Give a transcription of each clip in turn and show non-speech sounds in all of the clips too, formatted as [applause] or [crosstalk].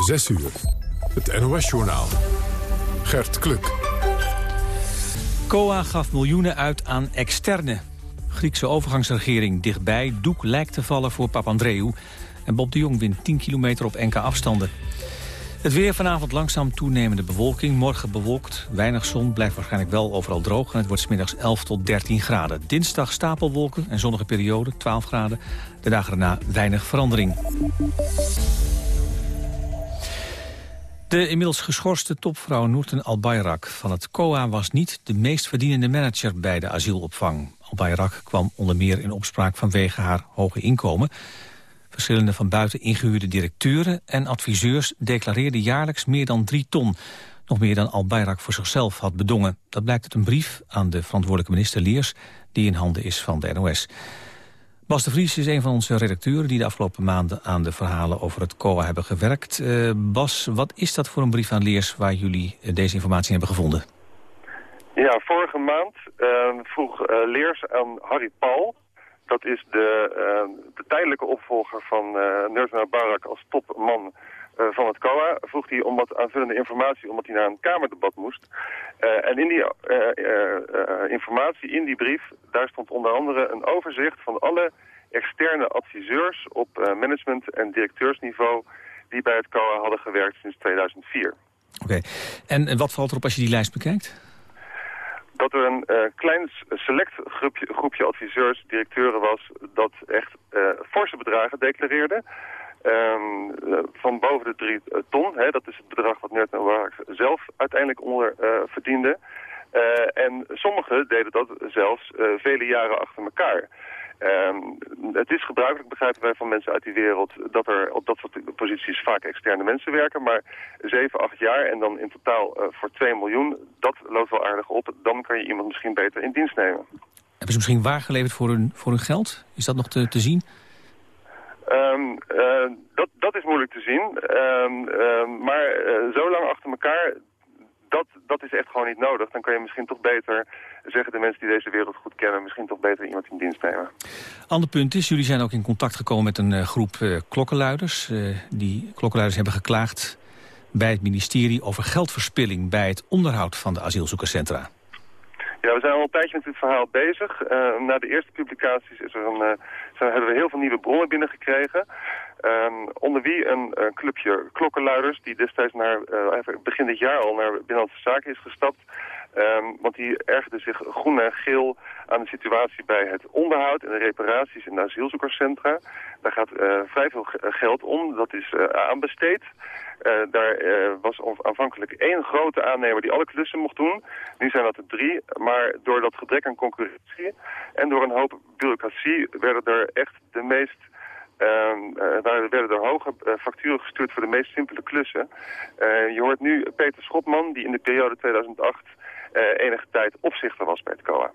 6 uur. Het NOS-journaal. Gert Kluk. COA gaf miljoenen uit aan externe. Griekse overgangsregering dichtbij. Doek lijkt te vallen voor Papandreou. En Bob de Jong wint 10 kilometer op enkele afstanden. Het weer vanavond langzaam toenemende bewolking. Morgen bewolkt, weinig zon, blijft waarschijnlijk wel overal droog... en het wordt smiddags 11 tot 13 graden. Dinsdag stapelwolken en zonnige periode, 12 graden. De dagen daarna weinig verandering. De inmiddels geschorste topvrouw Noorten Albayrak van het COA... was niet de meest verdienende manager bij de asielopvang. Albayrak kwam onder meer in opspraak vanwege haar hoge inkomen... Verschillende van buiten ingehuurde directeuren en adviseurs declareerden jaarlijks meer dan drie ton. Nog meer dan Al Bayrak voor zichzelf had bedongen. Dat blijkt uit een brief aan de verantwoordelijke minister Leers... die in handen is van de NOS. Bas de Vries is een van onze redacteuren... die de afgelopen maanden aan de verhalen over het COA hebben gewerkt. Uh, Bas, wat is dat voor een brief aan Leers... waar jullie uh, deze informatie hebben gevonden? Ja, vorige maand uh, vroeg Leers aan Harry Paul... Dat is de, uh, de tijdelijke opvolger van uh, Barak als topman van het COA. Vroeg hij om wat aanvullende informatie, omdat hij naar een kamerdebat moest. en in die informatie, in die brief, daar stond onder andere een overzicht van alle externe adviseurs op management- en directeursniveau die bij het COA hadden gewerkt sinds 2004. Oké, en wat valt erop als je die lijst bekijkt? dat er een uh, klein select groepje, groepje adviseurs, directeuren was... dat echt uh, forse bedragen declareerde. Um, van boven de drie ton. Hè, dat is het bedrag wat Nert Warak zelf uiteindelijk onder verdiende. en sommigen deden dat zelfs vele jaren achter elkaar. Um, het is gebruikelijk, begrijpen wij van mensen uit die wereld, dat er op dat soort posities vaak externe mensen werken. Maar 7, 8 jaar en dan in totaal voor 2 miljoen, dat loopt wel aardig op. Dan kan je iemand misschien beter in dienst nemen. Hebben ze misschien waargeleverd voor hun, voor hun geld? Is dat nog te, te zien? Um, uh, dat, dat is moeilijk te zien. Um, uh, maar uh, zo lang achter elkaar, dat, dat is echt gewoon niet nodig. Dan kan je misschien toch beter, zeggen de mensen die deze wereld goed kennen... misschien toch beter iemand in dienst nemen. Ander punt is, jullie zijn ook in contact gekomen met een uh, groep klokkenluiders. Die klokkenluiders hebben geklaagd bij het ministerie over geldverspilling... bij het onderhoud van de asielzoekerscentra. Ja, we zijn al een tijdje met dit verhaal bezig. na de eerste publicaties is er een, zijn, hebben we heel veel nieuwe bronnen binnengekregen... Um, onder wie een, een, clubje klokkenluiders die destijds naar, begin dit jaar al naar Binnenlandse Zaken is gestapt. Um, want die ergerde zich groen en geel aan de situatie bij het onderhoud en de reparaties in de asielzoekerscentra. Daar gaat vrij veel geld om, dat is aanbesteed. Daar was aanvankelijk één grote aannemer die alle klussen mocht doen. Nu zijn dat er drie, maar door dat gebrek aan concurrentie en door een hoop bureaucratie werden er echt de meest Uh, daar werden er hoge facturen gestuurd voor de meest simpele klussen. Je hoort nu Peter Schopman, die in de periode 2008 enige tijd opzichter was bij het COA.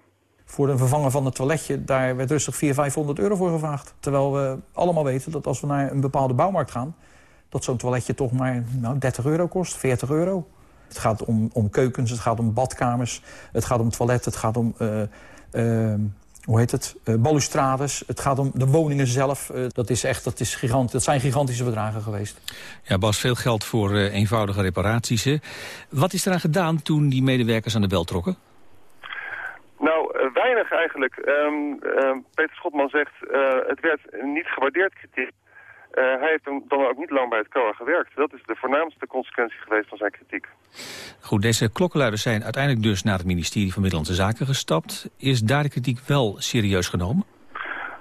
Voor de vervangen van het toiletje, daar werd rustig 400, 500 euro voor gevraagd. Terwijl we allemaal weten dat als we naar een bepaalde bouwmarkt gaan... dat zo'n toiletje toch maar nou, 30 euro kost, 40 euro. Het gaat om, om keukens, het gaat om badkamers, het gaat om toilet, het gaat om hoe heet het, uh, balustrades. Het gaat om de woningen zelf. Uh, dat, is echt, dat, is gigant, dat zijn gigantische bedragen geweest. Ja, Bas, veel geld voor uh, eenvoudige reparaties. Hè? Wat is eraan gedaan toen die medewerkers aan de bel trokken? Nou, weinig eigenlijk. Um, Peter Schotman zegt, het werd niet gewaardeerd kritiek. Uh, hij heeft dan ook niet lang bij het COA gewerkt. Dat is de voornaamste consequentie geweest van zijn kritiek. Goed, deze klokkenluiders zijn uiteindelijk dus naar het ministerie van Middellandse Zaken gestapt. Is daar de kritiek wel serieus genomen?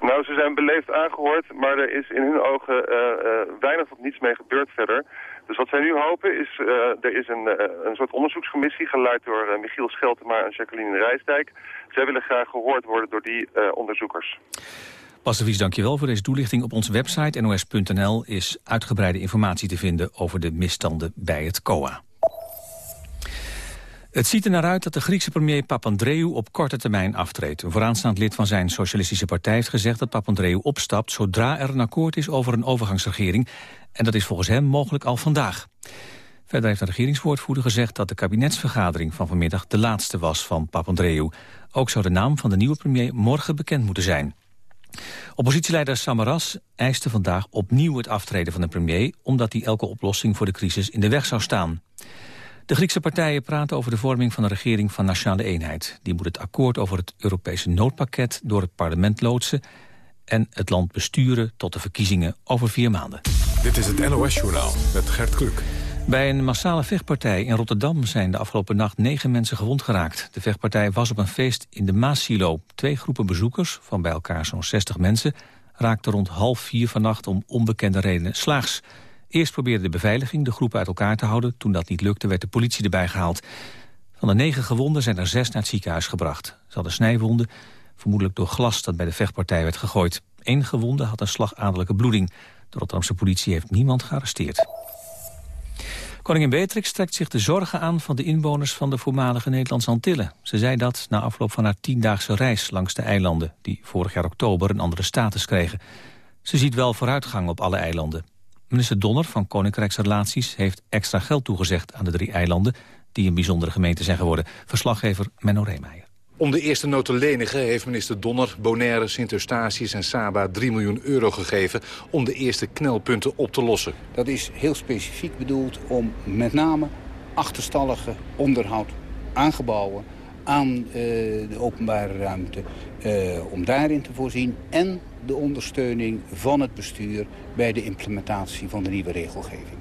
Nou, ze zijn beleefd aangehoord, maar er is in hun ogen uh, uh, weinig of niets mee gebeurd verder. Dus wat zij nu hopen is, er is een, een soort onderzoekscommissie geleid door Michiel Scheltema en Jacqueline Rijsdijk. Zij willen graag gehoord worden door die onderzoekers. Bas de Vries, dankjewel voor deze toelichting. Op onze website nos.nl is uitgebreide informatie te vinden over de misstanden bij het COA. Het ziet er naar uit dat de Griekse premier Papandreou op korte termijn aftreedt. Een vooraanstaand lid van zijn socialistische partij heeft gezegd dat Papandreou opstapt zodra er een akkoord is over een overgangsregering. En dat is volgens hem mogelijk al vandaag. Verder heeft de regeringswoordvoerder gezegd dat de kabinetsvergadering van vanmiddag de laatste was van Papandreou. Ook zou de naam van de nieuwe premier morgen bekend moeten zijn. Oppositieleider Samaras eiste vandaag opnieuw het aftreden van de premier... omdat hij elke oplossing voor de crisis in de weg zou staan. De Griekse partijen praten over de vorming van een regering van nationale eenheid. Die moet het akkoord over het Europese noodpakket door het parlement loodsen... en het land besturen tot de verkiezingen over vier maanden. Dit is het NOS-journaal met Gert Kluk. Bij een massale vechtpartij in Rotterdam zijn de afgelopen nacht negen mensen gewond geraakt. De vechtpartij was op een feest in de Maassilo. Twee groepen bezoekers, van bij elkaar zo'n 60 mensen, raakten rond half vier vannacht om onbekende redenen slaags. Eerst probeerde de beveiliging de groepen uit elkaar te houden. Toen dat niet lukte werd de politie erbij gehaald. Van de negen gewonden zijn er zes naar het ziekenhuis gebracht. Ze hadden snijwonden, vermoedelijk door glas dat bij de vechtpartij werd gegooid. Eén gewonde had een slagadelijke bloeding. De Rotterdamse politie heeft niemand gearresteerd. Koningin Beatrix trekt zich de zorgen aan van de inwoners van de voormalige Nederlandse Antillen. Ze zei dat na afloop van haar tiendaagse reis langs de eilanden... die vorig jaar oktober een andere status kregen. Ze ziet wel vooruitgang op alle eilanden. Minister Donner van Koninkrijksrelaties heeft extra geld toegezegd aan de drie eilanden... die een bijzondere gemeente zijn geworden. Verslaggever Menno Reemeijer. Om de eerste nood te lenigen heeft minister Donner, Bonaire, Sint-Eustatius en Saba 3 miljoen euro gegeven om de eerste knelpunten op te lossen. Dat is heel specifiek bedoeld om met name achterstallige onderhoud aangebouwen aan uh, de openbare ruimte, uh, om daarin te voorzien en de ondersteuning van het bestuur bij de implementatie van de nieuwe regelgeving.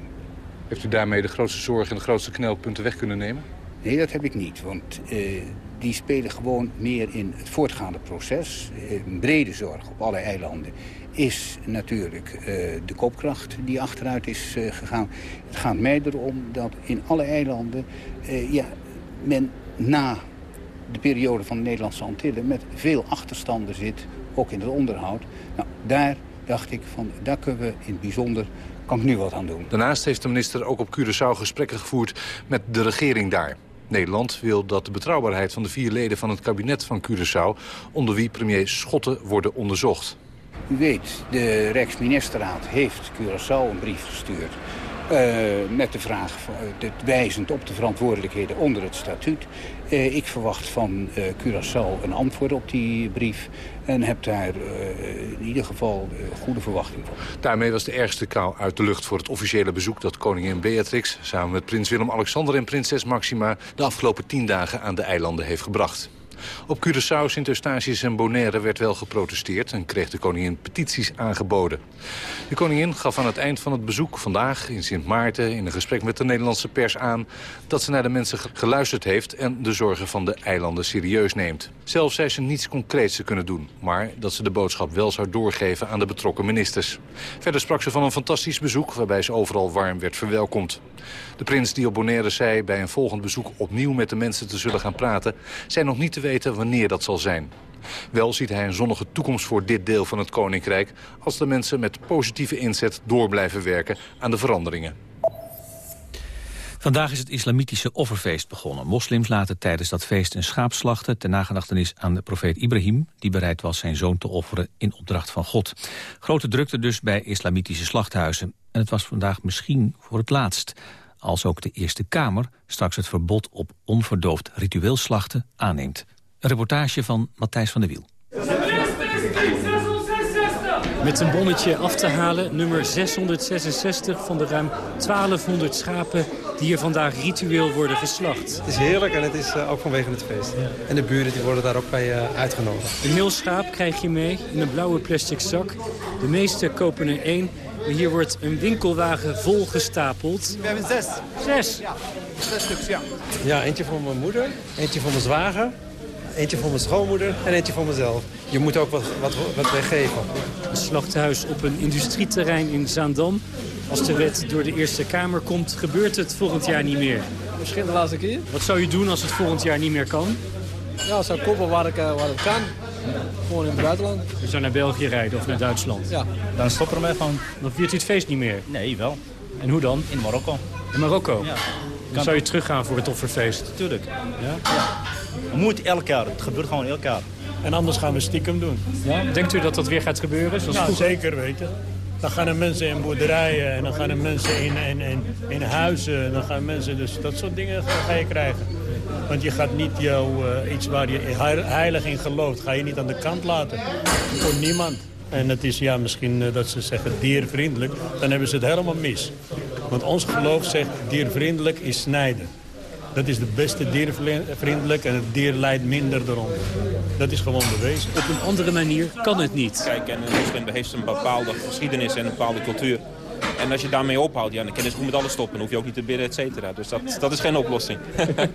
Heeft u daarmee de grootste zorgen en de grootste knelpunten weg kunnen nemen? Nee, dat heb ik niet, want uh, die spelen gewoon meer in het voortgaande proces. Een brede zorg op alle eilanden is natuurlijk uh, de koopkracht die achteruit is uh, gegaan. Het gaat mij erom dat in alle eilanden ja, men na de periode van de Nederlandse Antillen... met veel achterstanden zit, ook in het onderhoud. Nou, daar dacht ik van, daar kunnen we in het bijzonder kan ik nu wat aan doen. Daarnaast heeft de minister ook op Curaçao gesprekken gevoerd met de regering daar. Nederland wil dat de betrouwbaarheid van de vier leden van het kabinet van Curaçao... onder wie premier Schotten worden onderzocht. U weet, de Rijksministerraad heeft Curaçao een brief gestuurd... Uh, met de vraag, uh, wijzend op de verantwoordelijkheden onder het statuut. Uh, ik verwacht van Curaçao een antwoord op die brief... en heb daar in ieder geval goede verwachting voor. Daarmee was de ergste kou uit de lucht voor het officiële bezoek... dat koningin Beatrix samen met prins Willem-Alexander en prinses Maxima... de afgelopen tien dagen aan de eilanden heeft gebracht. Op Curaçao, Sint-Eustatius en Bonaire werd wel geprotesteerd... en kreeg de koningin petities aangeboden. De koningin gaf aan het eind van het bezoek vandaag in Sint Maarten... in een gesprek met de Nederlandse pers aan... dat ze naar de mensen geluisterd heeft en de zorgen van de eilanden serieus neemt. Zelf zei ze niets concreets te kunnen doen... maar dat ze de boodschap wel zou doorgeven aan de betrokken ministers. Verder sprak ze van een fantastisch bezoek... waarbij ze overal warm werd verwelkomd. De prins die op Bonaire zei bij een volgend bezoek opnieuw met de mensen te zullen gaan praten... zei nog niet te weten wanneer dat zal zijn. Wel ziet hij een zonnige toekomst voor dit deel van het Koninkrijk... als de mensen met positieve inzet door blijven werken aan de veranderingen. Vandaag is het islamitische offerfeest begonnen. Moslims laten tijdens dat feest een schaap slachten... ter nagedachtenis aan de profeet Ibrahim... die bereid was zijn zoon te offeren in opdracht van God. Grote drukte dus bij islamitische slachthuizen. En het was vandaag misschien voor het laatst... als ook de Eerste Kamer straks het verbod op onverdoofd ritueel slachten aanneemt. Een reportage van Matthijs van der Wiel. Met een bonnetje af te halen, nummer 666 van de ruim 1200 schapen die hier vandaag ritueel worden geslacht. Het is heerlijk en het is uh, ook vanwege het feest. Ja. En de buren die worden daar ook bij uh, uitgenodigd. Een heel schaap krijg je mee in een blauwe plastic zak. De meeste kopen er één. Maar hier wordt een winkelwagen vol gestapeld. We hebben zes. Zes? Ja, zes stuks, ja. Ja, eentje voor mijn moeder, eentje voor mijn zwager, eentje voor mijn schoonmoeder en eentje voor mezelf. Je moet ook wat, wat, wat weggeven. Een slachthuis op een industrieterrein in Zaandam. Als de wet door de Eerste Kamer komt, gebeurt het volgend jaar niet meer. Misschien de laatste keer. Wat zou je doen als het volgend jaar niet meer kan? Ja, zou kopen waar, ik, waar het kan. Gewoon in het buitenland. Je zou naar België rijden of naar Duitsland? Ja. Dan stoppen we gewoon. Dan viert u het feest niet meer? Nee, wel. En hoe dan? In Marokko. In Marokko? Ja. Dan zou je teruggaan voor het offerfeest? Tuurlijk. Ja? ja. Het moet elk jaar. Het gebeurt gewoon elk jaar. En anders gaan we stiekem doen. Ja? Denkt u dat dat weer gaat gebeuren? Zoals ja, zeker weten. Dan gaan er mensen in boerderijen en dan gaan er mensen in, in, in, in huizen. Dan gaan mensen dus dat soort dingen ga je krijgen. Want je gaat niet jouw, uh, iets waar je heilig in gelooft... ga je niet aan de kant laten. Voor niemand. En het is ja, misschien uh, dat ze zeggen diervriendelijk. Dan hebben ze het helemaal mis. Want ons geloof zegt diervriendelijk is snijden. Dat is de beste diervriendelijk en het dier lijdt minder eronder. Dat is gewoon bewezen. Op een andere manier kan het niet. Kijk, en een moslim heeft een bepaalde geschiedenis en een bepaalde cultuur. En als je daarmee ophoudt, ja, dan kan je goed met alles stoppen. Dan hoef je ook niet te bidden, et cetera. Dus dat, dat is geen oplossing.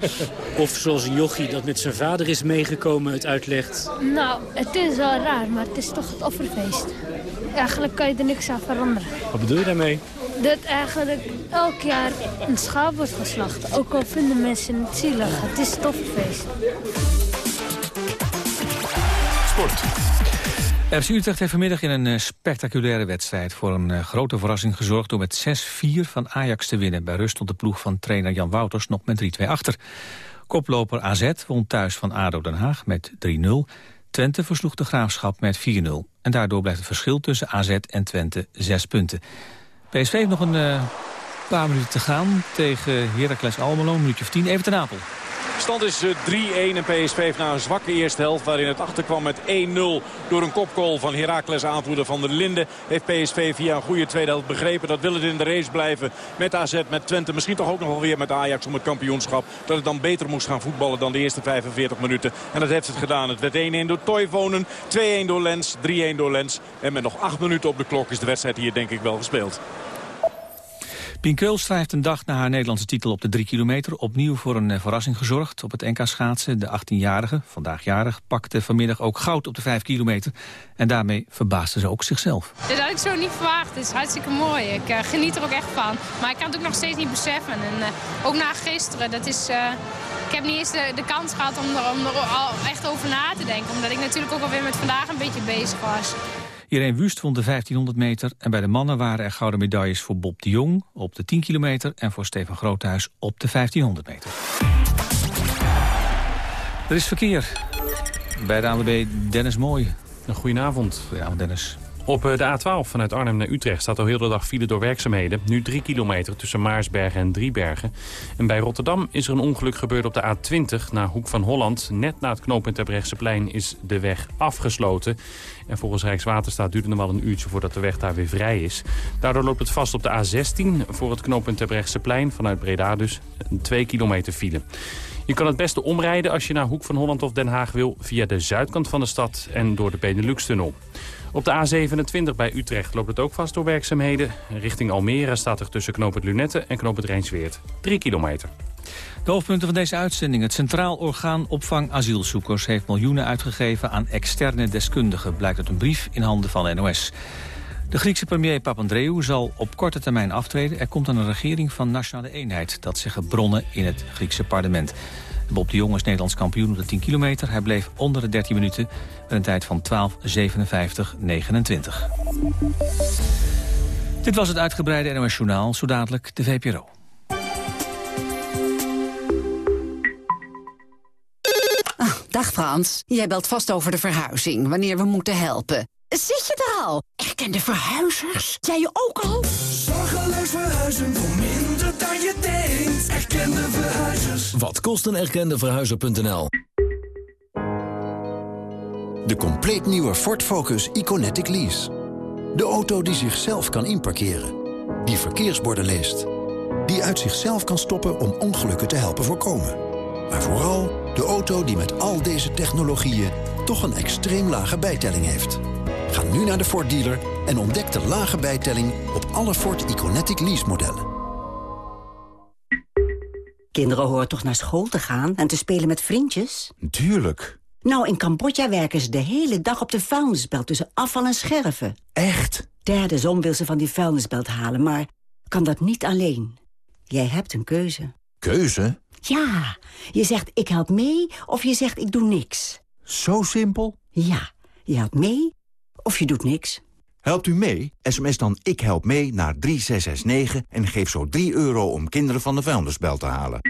[laughs] of zoals een jochie dat met zijn vader is meegekomen het uitlegt. Nou, het is wel raar, maar het is toch het offerfeest. Eigenlijk kan je er niks aan veranderen. Wat bedoel je daarmee? Dat eigenlijk elk jaar een schaap wordt geslacht. Ook al vinden mensen het zielig. Het is het offerfeest. Sport. FC Utrecht heeft vanmiddag in een eh, spectaculaire wedstrijd... voor een eh, grote verrassing gezorgd door met 6-4 van Ajax te winnen. Bij rust stond de ploeg van trainer Jan Wouters nog met 3-2 achter. Koploper AZ won thuis van ADO Den Haag met 3-0. Twente versloeg de Graafschap met 4-0. En daardoor blijft het verschil tussen AZ en Twente 6 punten. PSV heeft nog een uh, paar minuten te gaan tegen Heracles Almelo, een minuutje of 10. Even ten Apel. Stand is 3-1 eh, en PSV heeft na een zwakke eerste helft... waarin het achterkwam met 1-0 door een kopgoal van Heracles aanvoerder van der Linden... heeft PSV via een goede tweede helft begrepen. Dat wil het in de race blijven met AZ, met Twente. Misschien toch ook nog wel weer met Ajax om het kampioenschap. Dat het dan beter moest gaan voetballen dan de eerste 45 minuten. En dat heeft het gedaan. Het werd 1-1 door Toivonen, 2-1 door Lens, 3-1 door Lens. En met nog 8 minuten op de klok is de wedstrijd hier denk ik wel gespeeld. Pien schrijft een dag na haar Nederlandse titel op de 3 kilometer... opnieuw voor een eh, verrassing gezorgd op het NK schaatsen. De 18-jarige, vandaag jarig, pakte vanmiddag ook goud op de 5 kilometer. En daarmee verbaasde ze ook zichzelf. Dit had ik zo niet verwacht. Het is hartstikke mooi. Ik uh, geniet er ook echt van. Maar ik kan het ook nog steeds niet beseffen. En uh, ook na gisteren, dat is... Ik heb niet eens de, de kans gehad om er, om er al echt over na te denken. Omdat ik natuurlijk ook alweer met vandaag een beetje bezig was. Irene Wust won de 1500 meter en bij de mannen waren er gouden medailles voor Bob de Jong op de 10 kilometer en voor Stefan Groothuis op de 1500 meter. Er is verkeer bij de ANWB Dennis Mooi. Een goedenavond. Goedenavond Dennis. Op eh, de A12 vanuit Arnhem naar Utrecht staat al heel de dag file door werkzaamheden. Nu 3 kilometer tussen Maarsbergen en Driebergen. En bij Rotterdam is er een ongeluk gebeurd op de A20 naar Hoek van Holland. Net na het knooppunt plein is de weg afgesloten. En volgens Rijkswaterstaat duurt het nog wel een uurtje voordat de weg daar weer vrij is. Daardoor loopt het vast op de A16 voor het knooppunt plein vanuit Breda dus. Een 2 kilometer file. Je kan het beste omrijden als je naar Hoek van Holland of Den Haag wil... via de zuidkant van de stad en door de Benelux-tunnel. Op de A27 bij Utrecht loopt het ook vast door werkzaamheden. Richting Almere staat er tussen knoop het Lunette en knoop het Rijnsweert. 3 kilometer. De hoofdpunten van deze uitzending. Het Centraal Orgaan Opvang Asielzoekers heeft miljoenen uitgegeven aan externe deskundigen, blijkt uit een brief in handen van NOS. De Griekse premier Papandreou zal op korte termijn aftreden. Er komt een regering van nationale eenheid, dat zeggen bronnen in het Griekse parlement. Bob de Jong is Nederlands kampioen op de 10 kilometer. Hij bleef onder de 13 minuten met een tijd van 12.57.29. Dit was het uitgebreide NOS Journaal, zo dadelijk de VPRO. Dag Frans, jij belt vast over de verhuizing, wanneer we moeten helpen. Zit je er al? Erkende verhuizers? Jij je ook al? Zorgeloos verhuizen voor minder dan je denkt. Erkende verhuizers. Wat kost een erkende verhuizer.nl? De compleet nieuwe Ford Focus Iconetic Lease. De auto die zichzelf kan inparkeren. Die verkeersborden leest. Die uit zichzelf kan stoppen om ongelukken te helpen voorkomen. Maar vooral de auto die met al deze technologieën toch een extreem lage bijtelling heeft. Ga nu naar de Ford dealer en ontdek de lage bijtelling op alle Ford Iconetic lease modellen. Kinderen horen toch naar school te gaan en te spelen met vriendjes? Tuurlijk. Nou, in Cambodja werken ze de hele dag op de vuilnisbelt tussen afval en scherven. Echt? Derde zon wil ze van die vuilnisbelt halen, maar kan dat niet alleen. Jij hebt een keuze. Keuze? Ja, je zegt ik help mee of je zegt ik doe niks. Zo simpel? Ja, je helpt mee of je doet niks. Helpt u mee? SMS dan Ik Help Mee naar 3669 en geef zo 3 euro om kinderen van de vuilnisbel te halen.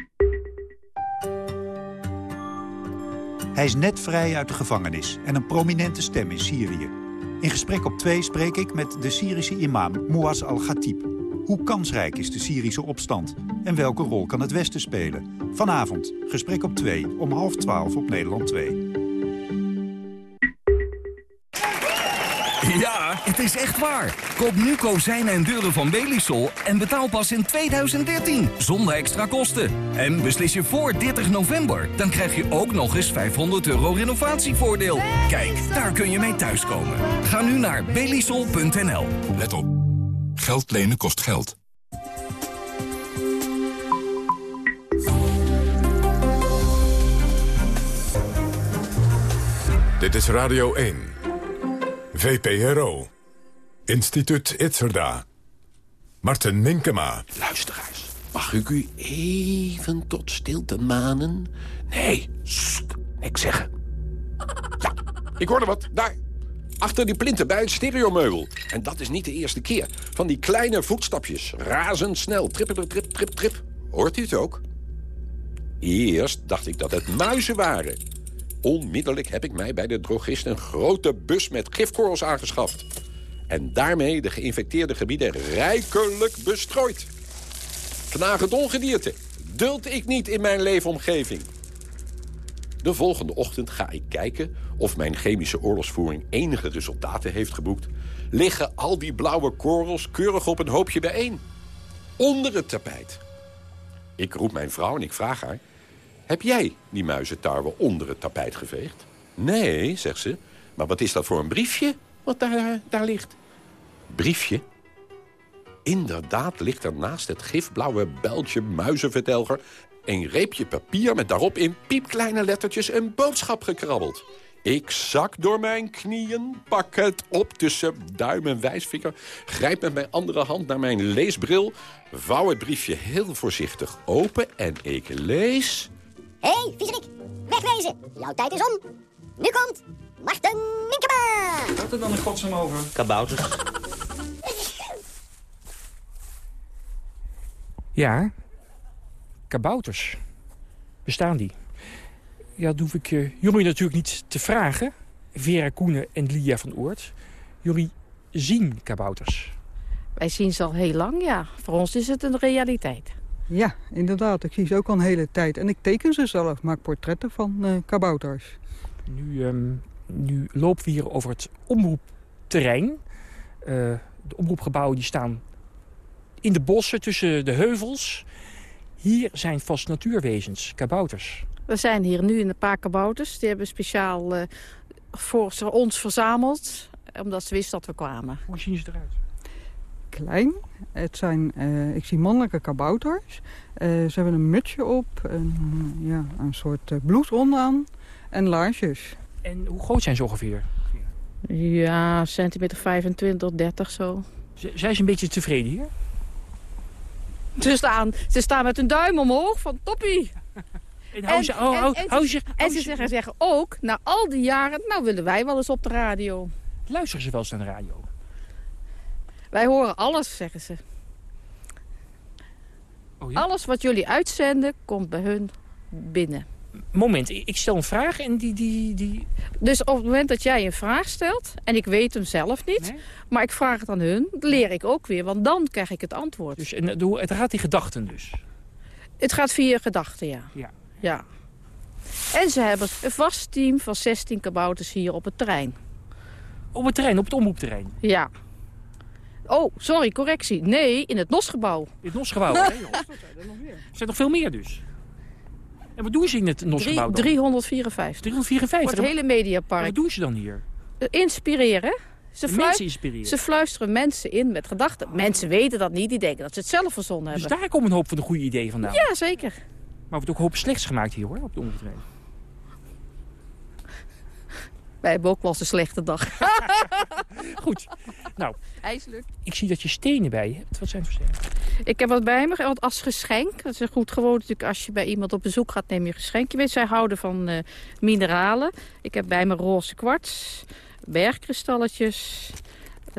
Hij is net vrij uit de gevangenis en een prominente stem in Syrië. In gesprek op twee spreek ik met de Syrische imam Mouaz al-Ghatib. Hoe kansrijk is de Syrische opstand? En welke rol kan het Westen spelen? Vanavond, gesprek op 2, om half 12 op Nederland 2. Ja, het is echt waar. Koop nu kozijnen en deuren van Belisol en betaal pas in 2013. Zonder extra kosten. En beslis je voor 30 november. Dan krijg je ook nog eens 500 euro renovatievoordeel. Kijk, daar kun je mee thuiskomen. Ga nu naar belisol.nl. Let op. Geld lenen kost geld. Dit is Radio 1. VPRO. Instituut Itzerda. Marten Minkema. Luisteraars, mag ik u even tot stilte manen? Nee, sst, niks zeggen. [laughs] Ja, ik hoorde wat. Daar, achter die plinten bij het stereomeubel. En dat is niet de eerste keer. Van die kleine voetstapjes, razendsnel, trippele trip, trip, trip. Hoort u het ook? Eerst dacht ik dat het muizen waren. Onmiddellijk heb ik mij bij de drogist een grote bus met gifkorrels aangeschaft. En daarmee de geïnfecteerde gebieden rijkelijk bestrooid. Knagend ongedierte. Duld ik niet in mijn leefomgeving. De volgende ochtend ga ik kijken of mijn chemische oorlogsvoering enige resultaten heeft geboekt. Liggen al die blauwe korrels keurig op een hoopje bijeen. Onder het tapijt. Ik roep mijn vrouw en ik vraag haar... Heb jij die muizentarwe onder het tapijt geveegd? Nee, zegt ze. Maar wat is dat voor een briefje wat daar, daar ligt? Briefje? Inderdaad ligt er naast het gifblauwe beltje muizenvertelger... een reepje papier met daarop in piepkleine lettertjes een boodschap gekrabbeld. Ik zak door mijn knieën, pak het op tussen duim en wijsvinger... grijp met mijn andere hand naar mijn leesbril... vouw het briefje heel voorzichtig open en ik lees... Hé, hey, viezerik, wegwezen. Jouw tijd is om. Nu komt Marten Minkema. Wat er dan in godsnaam over? Kabouters. [laughs] Ja, kabouters. Bestaan die? Ja, dat hoef ik uh, jullie natuurlijk niet te vragen. Vera Koenen en Lia van Oort. Jullie zien kabouters. Wij zien ze al heel lang, ja. Voor ons is het een realiteit. Ja, inderdaad. Ik zie ze ook al een hele tijd. En ik teken ze zelf, maak portretten van uh, kabouters. Nu, um, nu lopen we hier over het omroepterrein. Uh, de omroepgebouwen die staan in de bossen tussen de heuvels. Hier zijn vast natuurwezens, kabouters. We zijn hier nu in een paar kabouters. Die hebben speciaal uh, voor ons verzameld. Omdat ze wisten dat we kwamen. Hoe zien ze eruit? klein. Het zijn, uh, ik zie mannelijke kabouters. Uh, ze hebben een mutsje op, een, ja, een soort uh, bloesronde aan en laarsjes. En hoe groot zijn ze ongeveer? Ja, centimeter 25, 30 zo. Z zijn ze een beetje tevreden hier? Ze staan, ze staan met hun duim omhoog van toppie. En, hou ze, oh, ze, en ze zeggen, zeggen ook, na al die jaren, nou willen wij wel eens op de radio. Luisteren ze wel eens naar de radio? Wij horen alles, zeggen ze. Oh, ja? Alles wat jullie uitzenden, komt bij hun binnen. Moment, ik stel een vraag en die, die, die... Dus op het moment dat jij een vraag stelt, en ik weet hem zelf niet... Nee? maar ik vraag het aan hun, leer ik ook weer, want dan krijg ik het antwoord. Dus en, het gaat die gedachten dus? Het gaat via gedachten, ja. ja. ja. En ze hebben een vast team van 16 kabouters hier op het terrein. Op het terrein, op het omroepterrein? Ja. Oh, sorry, correctie. Nee, in het NOS-gebouw. In het NOS-gebouw? [laughs] Nee, er zijn nog veel meer dus. En wat doen ze in het NOS-gebouw dan? 354. 354? Voor het hele mediapark. wat doen ze dan hier? Uh, inspireren. Ze, mensen inspireren. ze fluisteren mensen in met gedachten. Mensen weten dat niet, die denken dat ze het zelf verzonnen dus hebben. Dus daar komen een hoop van de goede ideeën vandaan? Ja, zeker. Maar wordt ook een hoop slechts gemaakt hier hoor, op de omroepterrein. Wij hebben ook wel eens een slechte dag. [laughs] Goed. Nou, IJselijk. ik zie dat je stenen bij je hebt. Wat zijn het voor stenen? Ik heb wat bij me want als geschenk. Dat is een goed gewoon natuurlijk als je bij iemand op bezoek gaat, neem je een geschenkje mee. Zij houden van uh, mineralen. Ik heb bij me roze kwarts, bergkristalletjes. Uh,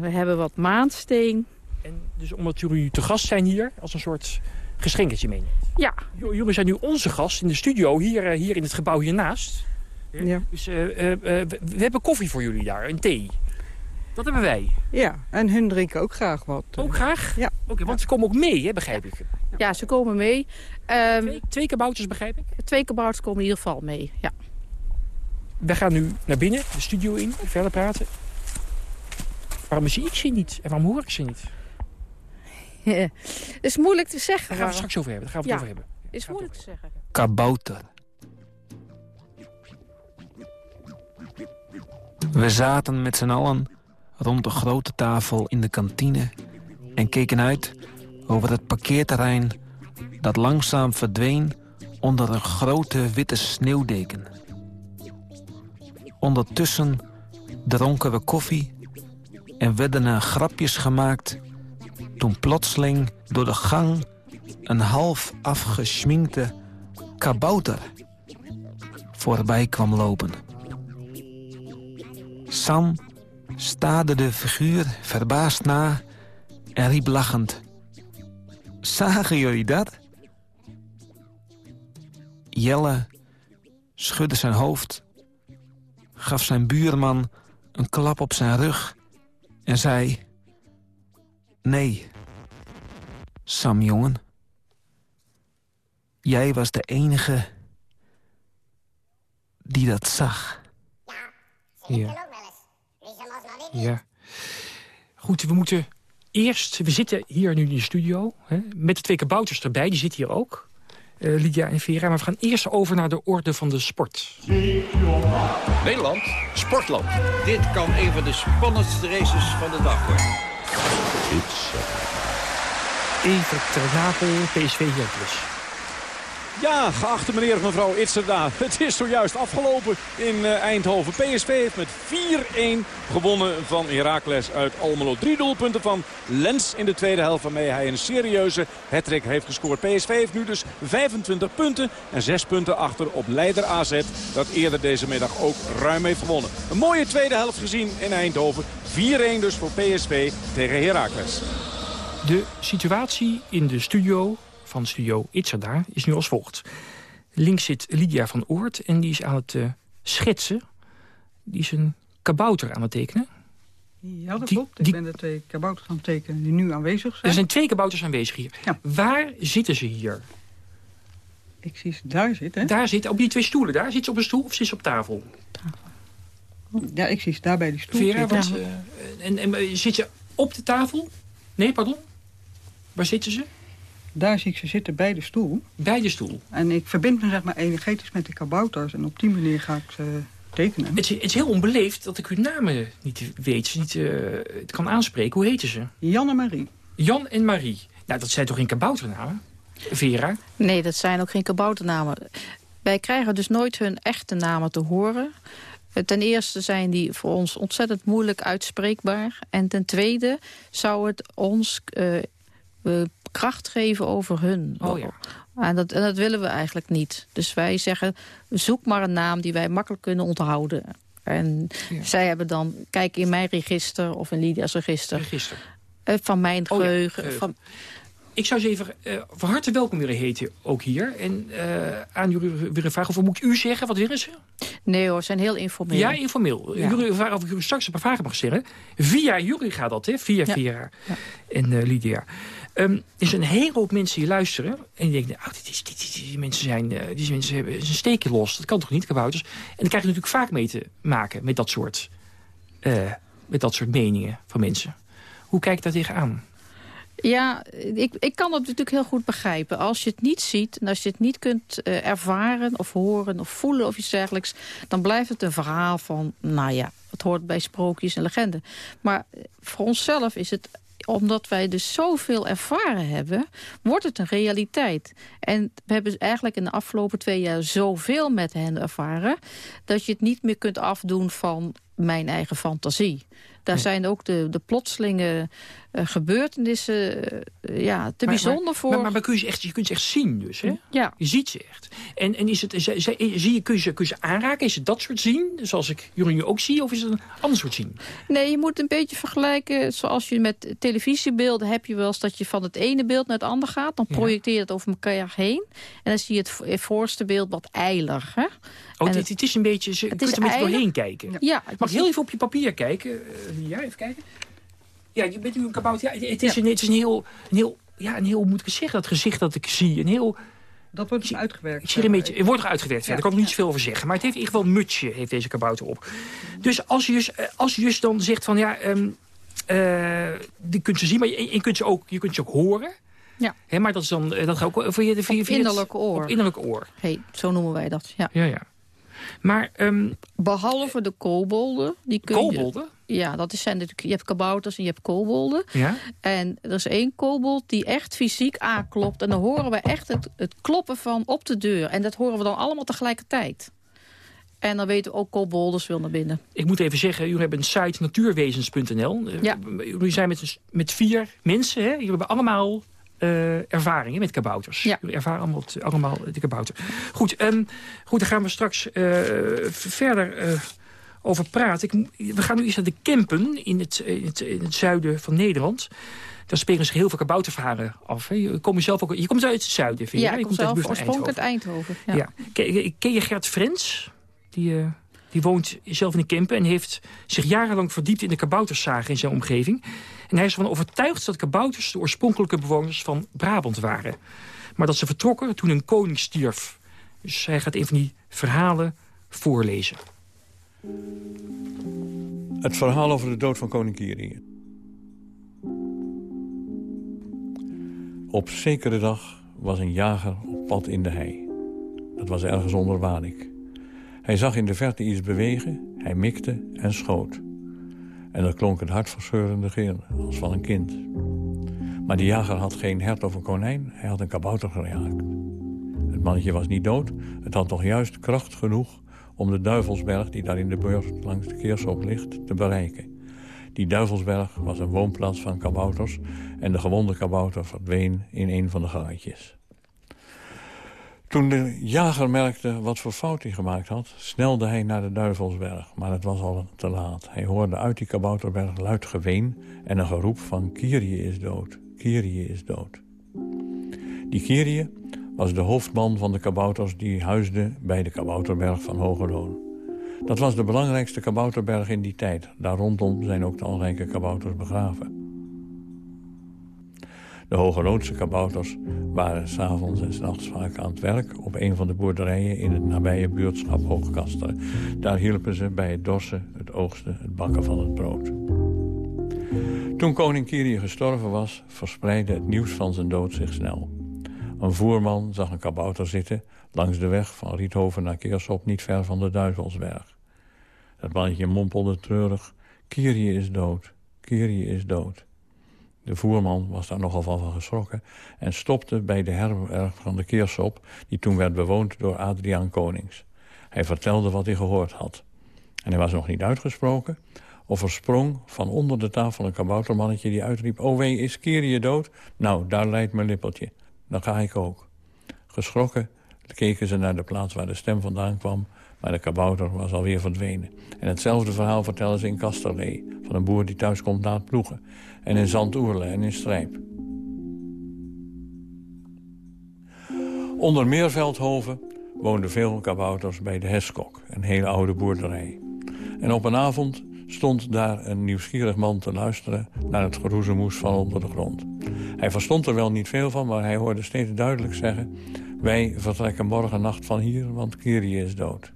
we hebben wat maansteen. En dus omdat jullie te gast zijn hier, als een soort geschenketje meeneemt? Ja. Jullie zijn nu onze gast in de studio, hier, uh, hier in het gebouw hiernaast. Ja. Dus uh, uh, uh, we hebben koffie voor jullie daar, een thee. Dat hebben wij. Ja, en hun drinken ook graag wat. Ook graag? Ja. Oké, want ze komen ook mee, hè, begrijp ik. Ja, ze komen mee. Ehm, twee, twee kabouters, begrijp ik? Twee kabouters komen in ieder geval mee, ja. We gaan nu naar binnen, de studio in, verder praten. Waarom zie ik ze niet en waarom hoor ik ze niet? [laughs] Het is moeilijk te zeggen. Daar gaan we het straks over hebben. Daar gaan we het Ja, over hebben. is moeilijk te zeggen. Kabouter. We zaten met z'n allen rond de grote tafel in de kantine... en keken uit over het parkeerterrein dat langzaam verdween... onder een grote witte sneeuwdeken. Ondertussen dronken we koffie en werden er grapjes gemaakt... toen plotseling door de gang een half afgeschminkte kabouter voorbij kwam lopen. Sam staarde de figuur verbaasd na en riep lachend. Zagen jullie dat? Jelle schudde zijn hoofd, gaf zijn buurman een klap op zijn rug en zei... Nee, Sam, jongen. Jij was de enige die dat zag. Ja. Ja. Goed, we moeten eerst... We zitten hier nu in de studio hè, met de twee kabouters erbij. Die zitten hier ook. eh, Lydia en Vera. Maar we gaan eerst over naar de orde van de sport. Nederland, sportland. Dit kan een van de spannendste races van de dag worden. Even ter Napel, PSV Hercules. Ja, geachte meneer of mevrouw Itzerda. [laughs] Het is zojuist afgelopen in eh, Eindhoven. PSV heeft met 4-1 gewonnen van Heracles uit Almelo. Drie doelpunten van Lens in de tweede helft waarmee hij een serieuze hattrick heeft gescoord. PSV heeft nu dus 25 punten en 6 punten achter op leider AZ. Dat eerder deze middag ook ruim heeft gewonnen. Een mooie tweede helft gezien in Eindhoven. 4-1 dus voor PSV tegen Heracles. De situatie in de studio van studio Itzerda is nu als volgt. Links zit Lydia van Oort en die is aan het eh, schetsen. Die is een kabouter aan het tekenen. Ja, dat Die- klopt. Ik die- ben de twee kabouters aan het tekenen die nu aanwezig zijn. Er zijn twee kabouters aanwezig hier. Waar zitten ze hier? Ik zie ze daar zitten. Daar zitten, op die twee stoelen. Daar zit ze op een stoel of zit ze op tafel? Ja, ik zie ze daar bij die stoel Vera, eh, en, en eh, zit ze op de tafel? Nee, pardon? Waar zitten ze? Daar zie ik ze zitten bij de stoel. Bij de stoel. En ik verbind me zeg maar energetisch met de kabouters. En op die manier ga ik ze tekenen. Het is, het is heel onbeleefd dat ik uw namen niet weet, niet eh, het kan aanspreken. Hoe heten ze? Jan en Marie. Jan en Marie. Nou, dat zijn toch geen kabouternamen? Vera? Nee, dat zijn ook geen kabouternamen. Wij krijgen dus nooit hun echte namen te horen. Eh, Ten eerste zijn die voor ons ontzettend moeilijk uitspreekbaar. En ten tweede zou het ons eh, eh, kracht geven over hun. Oh ja. En dat, en dat willen we eigenlijk niet. Dus wij zeggen, zoek maar een naam die wij makkelijk kunnen onthouden. En zij hebben dan, kijk in mijn register of in Lydia's register. Register. eh, van mijn Oh geheugen. geheugen. Van, Ik zou ze even eh, van harte welkom willen heten, ook hier. En eh, aan jullie willen vragen, of moet ik u zeggen? Wat willen ze? nee hoor, ze zijn heel informeel. Ja, informeel. Ja. Jullie vragen of ik u straks een paar vragen mag stellen. Via jullie gaat dat, hè? Via Ja. Vera en eh, Lydia. Ehm, er zijn een hele hoop mensen die luisteren. En die denken, is- die mensen zijn, eh, die mensen hebben een steekje los. Dat kan toch niet, kabouters? En dan krijg je natuurlijk vaak mee te maken met dat soort, eh, met dat soort meningen van mensen. Hoe kijk je daar tegenaan? Ja, ik, ik kan het natuurlijk heel goed begrijpen. Als je het niet ziet en als je het niet kunt eh, ervaren of horen of voelen of iets dergelijks... dan blijft het een verhaal van, nou ja, het hoort bij sprookjes en legenden. Maar voor onszelf is het, omdat wij dus zoveel ervaren hebben... wordt het een realiteit. En we hebben eigenlijk in de afgelopen twee jaar zoveel met hen ervaren... dat je het niet meer kunt afdoen van mijn eigen fantasie. Daar zijn ook de, de plotselinge gebeurtenissen eh, ja, te Maar- bijzonder maar, voor. Maar, maar, maar kun je, ze echt, je kunt ze echt zien dus, hè? Ja. Je ziet ze echt. En, en is het, zie je, kun, je ze, kun je ze aanraken? Is het dat soort zien, zoals ik jullie ook zie? Of is het een ander soort zien? Nee, je moet een beetje vergelijken. Zoals je met televisiebeelden heb je wel eens dat je van het ene beeld naar het andere gaat. Dan projecteer je het over elkaar heen. En dan zie je het vo- het voorste beeld wat eilig. Hè? Oh, het, het is een beetje, het kunt er een beetje doorheen kijken. Ja, Mag ik heel even op je papier kijken, ja, even kijken. Ja, je bent nu een kabouter. Ja, het is, een, het is een heel, een heel, ja, een heel, moet ik zeggen, dat gezicht dat ik zie. Een heel... Dat wordt dus uitgewerkt. Ik zie een beetje, het wordt er uitgewerkt. Ja. Daar kan ik niet zoveel over zeggen. Maar het heeft in ieder geval een mutsje, heeft deze kabouter op. Dus als je dus, eh, als je dus dan zegt van ja, um, uh, die kunt ze zien, maar je, je, kunt ze ook, je kunt ze ook horen. Ja. He, maar dat is dan dat gaat ook voor je, voor je, op innerlijke oor. Op innerlijke oor. Hey, zo noemen wij dat. Ja, ja. ja. Maar, um, Behalve de kobolden. Die kun kobolden? Je, ja, dat is, zijn natuurlijk, je hebt kabouters en je hebt kobolden. Ja? En er is één kobold die echt fysiek aanklopt. En dan horen we echt het, het kloppen van op de deur. En dat horen we dan allemaal tegelijkertijd. En dan weten we ook kobolders wil naar binnen. Ik moet even zeggen, jullie hebben een site natuurwezens.nl. Ja. Jullie zijn met, met vier mensen. Hè? Jullie hebben allemaal uh, ervaringen met kabouters. Ja. Jullie ervaren allemaal, allemaal de kabouter. Goed, um, goed, daar gaan we straks uh, verder uh, over praten. Ik, we gaan nu eens naar de Kempen in het, in het, in het zuiden van Nederland. Daar spelen zich heel veel kabouterverhalen af. Hè. Je, komt zelf ook, je komt uit het zuiden, vind je? Ja, ik kom zelf oorspronkelijk uit Eindhoven. Ja. Ja. Ken, ken, je Gert Frens? Die... Die woont zelf in de Kempen en heeft zich jarenlang verdiept in de kabouterszagen in zijn omgeving. En hij is ervan overtuigd dat kabouters de oorspronkelijke bewoners van Brabant waren. Maar dat ze vertrokken toen een koning stierf. Dus hij gaat een van die verhalen voorlezen. Het verhaal over de dood van koning Kiri. Op zekere dag was een jager op pad in de hei. Dat was ergens onder Wanik. Hij zag in de verte iets bewegen, hij mikte en schoot. En dat klonk een hartverscheurende geel, als van een kind. Maar die jager had geen hert of een konijn, hij had een kabouter geraakt. Het mannetje was niet dood, het had toch juist kracht genoeg... om de Duivelsberg, die daar in de buurt langs de Keersop ligt, te bereiken. Die Duivelsberg was een woonplaats van kabouters... en de gewonde kabouter verdween in een van de gaatjes. Toen de jager merkte wat voor fout hij gemaakt had... snelde hij naar de Duivelsberg, maar het was al te laat. Hij hoorde uit die kabouterberg luid geween... en een geroep van Kyrie is dood, Kyrie is dood. Die Kyrie was de hoofdman van de kabouters... die huisde bij de kabouterberg van Hogeloon. Dat was de belangrijkste kabouterberg in die tijd. Daar rondom zijn ook talrijke kabouters begraven. De Hogeloonse kabouters waren s'avonds en s'nachts vaak aan het werk... op een van de boerderijen in het nabije buurtschap Hoogkasteren. Daar hielpen ze bij het dorsen, het oogsten, het bakken van het brood. Toen koning Kyrie gestorven was, verspreidde het nieuws van zijn dood zich snel. Een voerman zag een kabouter zitten langs de weg van Riethoven naar Keersop... niet ver van de Duivelsberg. Het mannetje mompelde treurig, Kyrie is dood, Kyrie is dood. De voerman was daar nogal van geschrokken... en stopte bij de herberg van de Keersop... die toen werd bewoond door Adriaan Konings. Hij vertelde wat hij gehoord had. En hij was nog niet uitgesproken... of er sprong van onder de tafel een kaboutermannetje die uitriep... Oh wee, is Kyrie dood? Nou, daar leidt mijn lippeltje. Dan ga ik ook. Geschrokken keken ze naar de plaats waar de stem vandaan kwam... maar de kabouter was alweer verdwenen. En hetzelfde verhaal vertellen ze in Kasterlee... van een boer die thuis komt na het ploegen en in Zandoerle en in Strijp. Onder Meerveldhoven woonden veel kabouters bij de Heskok, een hele oude boerderij. En op een avond stond daar een nieuwsgierig man te luisteren naar het geroezemoes van onder de grond. Hij verstond er wel niet veel van, maar hij hoorde steeds duidelijk zeggen... wij vertrekken morgen nacht van hier, want Kyrie is dood.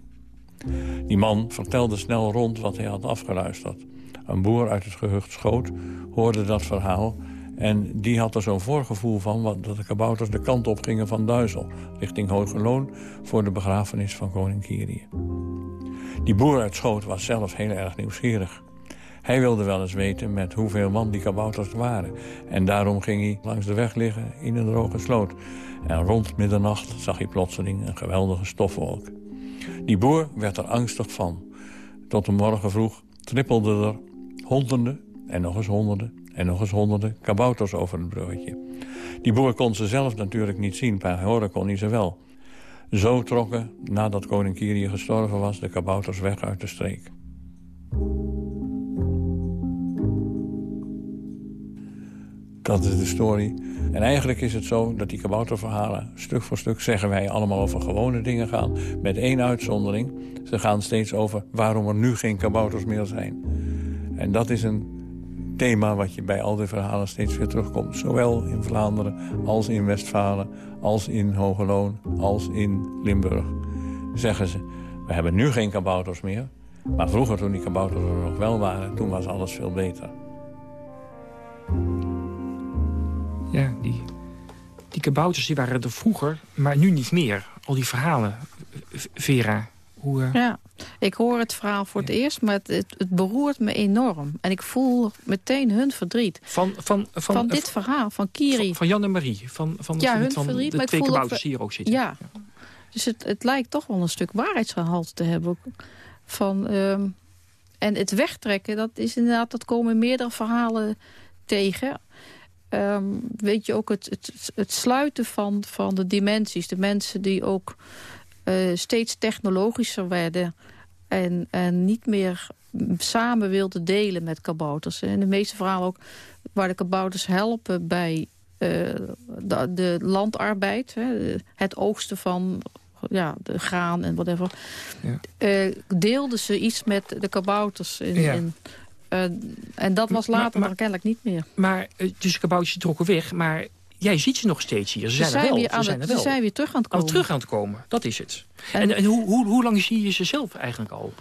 Die man vertelde snel rond wat hij had afgeluisterd. Een boer uit het gehucht Schoot hoorde dat verhaal... en die had er zo'n voorgevoel van dat de kabouters de kant op gingen van Duizel... richting Hogeloon voor de begrafenis van koning Kyrie. Die boer uit Schoot was zelf heel erg nieuwsgierig. Hij wilde wel eens weten met hoeveel man die kabouters waren. En daarom ging hij langs de weg liggen in een droge sloot. En rond middernacht zag hij plotseling een geweldige stofwolk. Die boer werd er angstig van. Tot de morgen vroeg trippelden er honderden en nog eens honderden en nog eens honderden kabouters over het bruggetje. Die boer kon ze zelf natuurlijk niet zien, maar horen kon hij ze wel. Zo trokken, nadat koning Kyrie gestorven was, de kabouters weg uit de streek. Dat is de story. En eigenlijk is het zo dat die kabouterverhalen... stuk voor stuk zeggen wij allemaal over gewone dingen gaan... met één uitzondering. Ze gaan steeds over waarom er nu geen kabouters meer zijn. En dat is een thema wat je bij al die verhalen steeds weer terugkomt. Zowel in Vlaanderen als in Westfalen, als in Hogeloon, als in Limburg. Zeggen ze, we hebben nu geen kabouters meer. Maar vroeger, toen die kabouters er nog wel waren, toen was alles veel beter. Ja, die, die kabouters die waren er vroeger, maar nu niet meer. Al die verhalen, Vera. Hoe, eh, Ja, ik hoor het verhaal voor het eerst, maar het, het, het beroert me enorm. En ik voel meteen hun verdriet. Van, van, van, Van eh, dit verhaal, van Kiri. Van, van Jan en Marie. Van, van, ja, van, hun van verdriet. de maar twee kabouters hier ook zitten. Ja. Dus het, het lijkt toch wel een stuk waarheidsgehalte te hebben. Van, ehm, en het wegtrekken, dat is inderdaad, dat komen meerdere verhalen tegen. Ehm, weet je ook het, het, het sluiten van, van de dimensies. De mensen die ook steeds technologischer werden. En, en niet meer samen wilden delen met kabouters. En de meeste verhalen ook waar de kabouters helpen bij eh, de, de landarbeid. Hè, het oogsten van ja, de graan en whatever. eh, deelden ze iets met de kabouters. In, Ja. in, eh, en dat was Maar- later maar- kennelijk niet meer. Maar eh, dus de kabouters trokken weg, maar jij ziet ze nog steeds hier. Ze Ze zijn, er wel. weer aan ze zijn er ze wel. zijn weer terug aan het komen. terug aan het komen, dat is het. En, en, hoe, hoe, hoe lang zie je ze zelf eigenlijk al?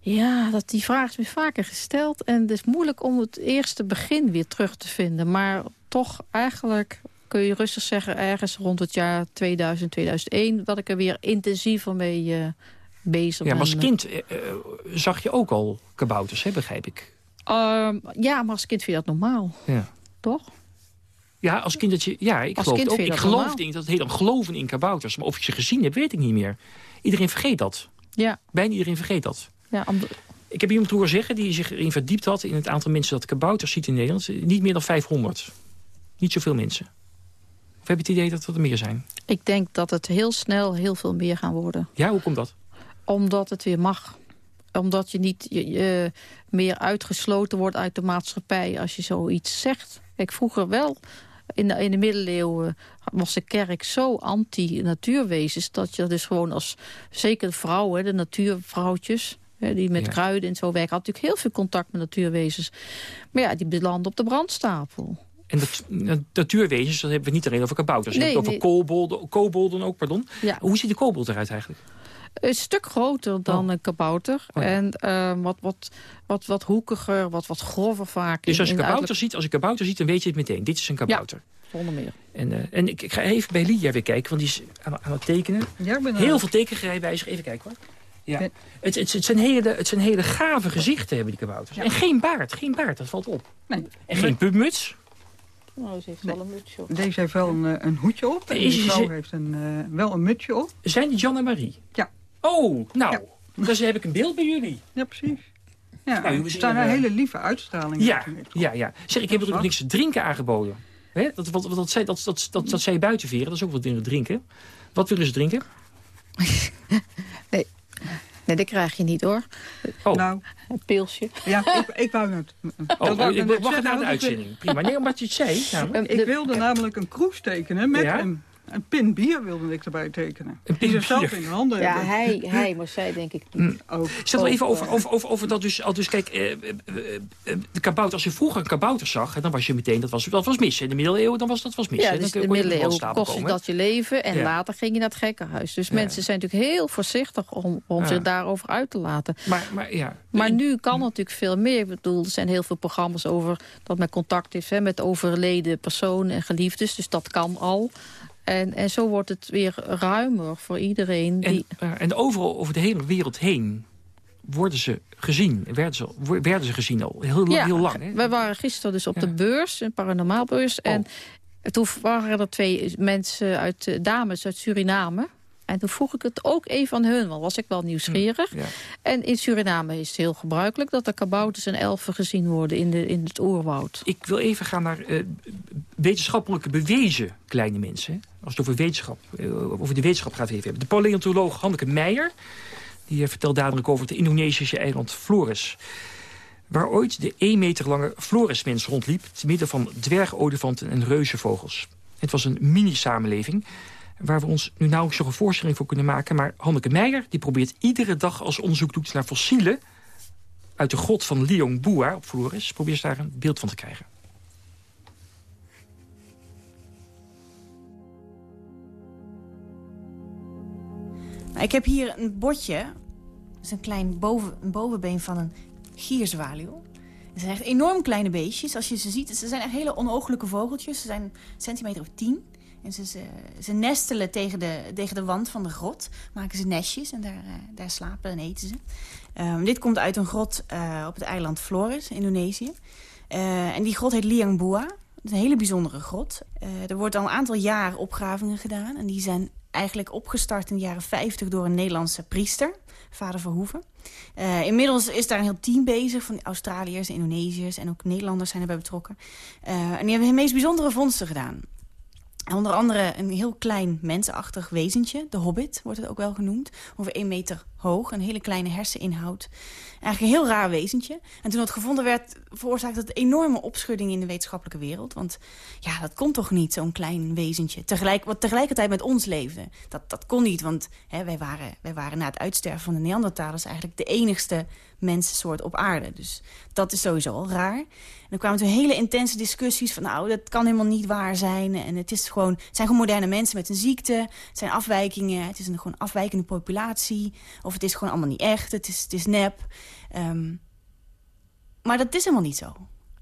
Ja, dat, die vraag is me vaker gesteld. En het is moeilijk om het eerste begin weer terug te vinden. Maar toch eigenlijk kun je rustig zeggen... ergens rond het jaar 2000, 2001... dat ik er weer intensiever mee eh, bezig Ja, ben. maar als kind eh, eh, zag je ook al kabouters, hè, begrijp ik. Ehm, ja, maar als kind vind je dat normaal, Ja. toch? Ja, als kind dat je... Ja, ik Als geloof ook. Ik dat geloof dat het heel lang geloven in kabouters. Maar of ik ze gezien heb, weet ik niet meer. Iedereen vergeet dat. Ja. Bijna iedereen vergeet dat. Ja, Ik heb iemand horen zeggen die zich erin verdiept had... in het aantal mensen dat kabouters ziet in Nederland. Niet meer dan 500. Niet zoveel mensen. Of heb je het idee dat het er meer zijn? ik denk dat het heel snel heel veel meer gaan worden. Ja, hoe komt dat? Omdat het weer mag. Omdat je niet je, je meer uitgesloten wordt uit de maatschappij als je zoiets zegt. Kijk, vroeger wel, in de, in de middeleeuwen was de kerk zo anti-natuurwezens... dat je dus gewoon als, zeker de vrouwen, de natuurvrouwtjes... hè, die met Ja. kruiden en zo werken, had natuurlijk heel veel contact met natuurwezens. Maar ja, die belanden op de brandstapel. En dat, natuurwezens, dat hebben we niet alleen over kabouters. We Nee, hebben het over kobolden, kobolden ook, pardon. Ja. Hoe ziet de kobold eruit eigenlijk? Een stuk groter dan een kabouter. Oh ja. En eh, wat, wat, wat, wat hoekiger, wat, wat grover vaak. Dus als je kabouter uiterlijk. ziet, als je kabouter ziet, dan weet je het meteen. Dit is een kabouter. Zonder meer. En, eh, en ik, ik ga even bij Lydia weer kijken, want die is aan, aan het tekenen. Ja, ik ben er- Heel veel tekenrijwijzer. Even kijken hoor. Ja. Het, het, het, zijn hele, het zijn hele gave gezichten hebben die kabouters. En geen baard, geen baard, dat valt op. Nee. En geen pubmuts. Nou, ze heeft wel een mutsje op. Deze heeft wel een, eh, een hoedje op. En die is- vrouw heeft een, eh, wel een mutsje op. Zijn het Jan en Marie? Ja. Oh, nou, dus heb ik een beeld bij jullie. Ja, precies. Ja, Nou, er we staan zien, een eh, hele lieve uitstraling. Ja, ja, ja. Zeg, ik heb er ook niks te drinken aangeboden. Hè? Dat, wat, wat, dat, zei, dat, dat, dat, dat zei buiten veren, dat is ook wat dingen drinken. Wat willen ze drinken? [laughs] Nee. nee, dat krijg je niet hoor. Oh. Nou, Een pilsje. ja, ik, ik wou het. Oh, wou ik net wacht na de uitzending. Prima. Nee, omdat je het zei. namelijk. Ik wilde namelijk een kroes tekenen met Ja? een, een pin bier wilde ik erbij tekenen. Een pin ze zelf in de handen Ja, hebben. hij, hij, maar zij denk ik niet. Ook. Stel even Ook, over, eh, over, over, over dat dus, al dus kijk, eh, eh, eh, de kabouter, als je vroeger een kabouter zag, dan was je meteen, dat was, dat was mis. In de middeleeuwen, dan was dat was mis. Ja, dus dan de kon je op middeleeuwen kostte dat je leven. En Ja. later ging je naar het gekkenhuis. Dus Ja. mensen zijn natuurlijk heel voorzichtig om, om Ja. zich daarover uit te laten. Maar, maar ja. Maar nu kan natuurlijk veel meer. Ik bedoel, er zijn heel veel programma's over dat men contact heeft hè, met overleden personen en geliefdes. Dus dat kan al. En, en zo wordt het weer ruimer voor iedereen. Die... En, eh, en overal over de hele wereld heen worden ze gezien. Werden ze, werden ze gezien al heel, Ja, heel lang. Hè? wij waren gisteren dus op Ja. de beurs, een paranormaalbeurs. En toen waren er twee mensen uit, eh, dames uit Suriname. En toen vroeg ik het ook even aan hun, want was ik wel nieuwsgierig. Ja. En in Suriname is het heel gebruikelijk dat er kabouters en elfen gezien worden in, de, in het oerwoud. Ik wil even gaan naar eh, wetenschappelijke bewezen kleine mensen. Als het over wetenschap, eh, over de wetenschap gaat even hebben. De paleontoloog Hanneke Meijer, die eh, vertelt dadelijk over het Indonesische eiland Flores. Waar ooit de 1 meter lange Floresmens rondliep... te midden van dwergolifanten en reuzenvogels. Het was een mini-samenleving waar we ons nu nauwelijks nog een voorstelling voor kunnen maken. Maar Hanneke Meijer die probeert iedere dag als onderzoek doet naar fossielen... uit de grot van Liong Bua op Flores. Probeer eens daar een beeld van te krijgen. Nou, ik heb hier een botje. Dat is een klein boven, een bovenbeen van een gierzwaluw. Het zijn echt enorm kleine beestjes. Als je ze ziet, ze zijn echt hele onooglijke vogeltjes. Ze zijn centimeter of tien. En ze, ze, nestelen tegen de, tegen de wand van de grot. Maken ze nestjes en daar, uh, daar slapen en eten ze. Um, dit komt uit een grot uh, op het eiland Flores, Indonesië. Uh, en die grot heet Liang Bua. Het is een hele bijzondere grot. er wordt al een aantal jaar opgravingen gedaan. En die zijn eigenlijk opgestart in de jaren 50 door een Nederlandse priester, vader Verhoeven. Uh, inmiddels is daar een heel team bezig van Australiërs, Indonesiërs en ook Nederlanders zijn erbij betrokken. En die hebben de meest bijzondere vondsten gedaan. Onder andere een heel klein mensenachtig wezentje, de hobbit wordt het ook wel genoemd. Ongeveer 1 meter hoog, een hele kleine herseninhoud. Eigenlijk een heel raar wezentje. En toen dat gevonden werd, veroorzaakte het enorme opschudding in de wetenschappelijke wereld. Want ja, dat kon toch niet, zo'n klein wezentje. Tegelijk, wat tegelijkertijd met ons leefde. Dat, dat kon niet, want hè, wij, waren, wij waren na het uitsterven van de Neandertalers eigenlijk de enigste mensensoort op aarde. Dus dat is sowieso al raar. En er kwamen toen hele intense discussies van... nou, dat kan helemaal niet waar zijn. En het, is gewoon, het zijn gewoon moderne mensen met een ziekte. Het zijn afwijkingen. Het is een gewoon afwijkende populatie. Of het is gewoon allemaal niet echt. Het is, het is nep. Um, maar dat is helemaal niet zo.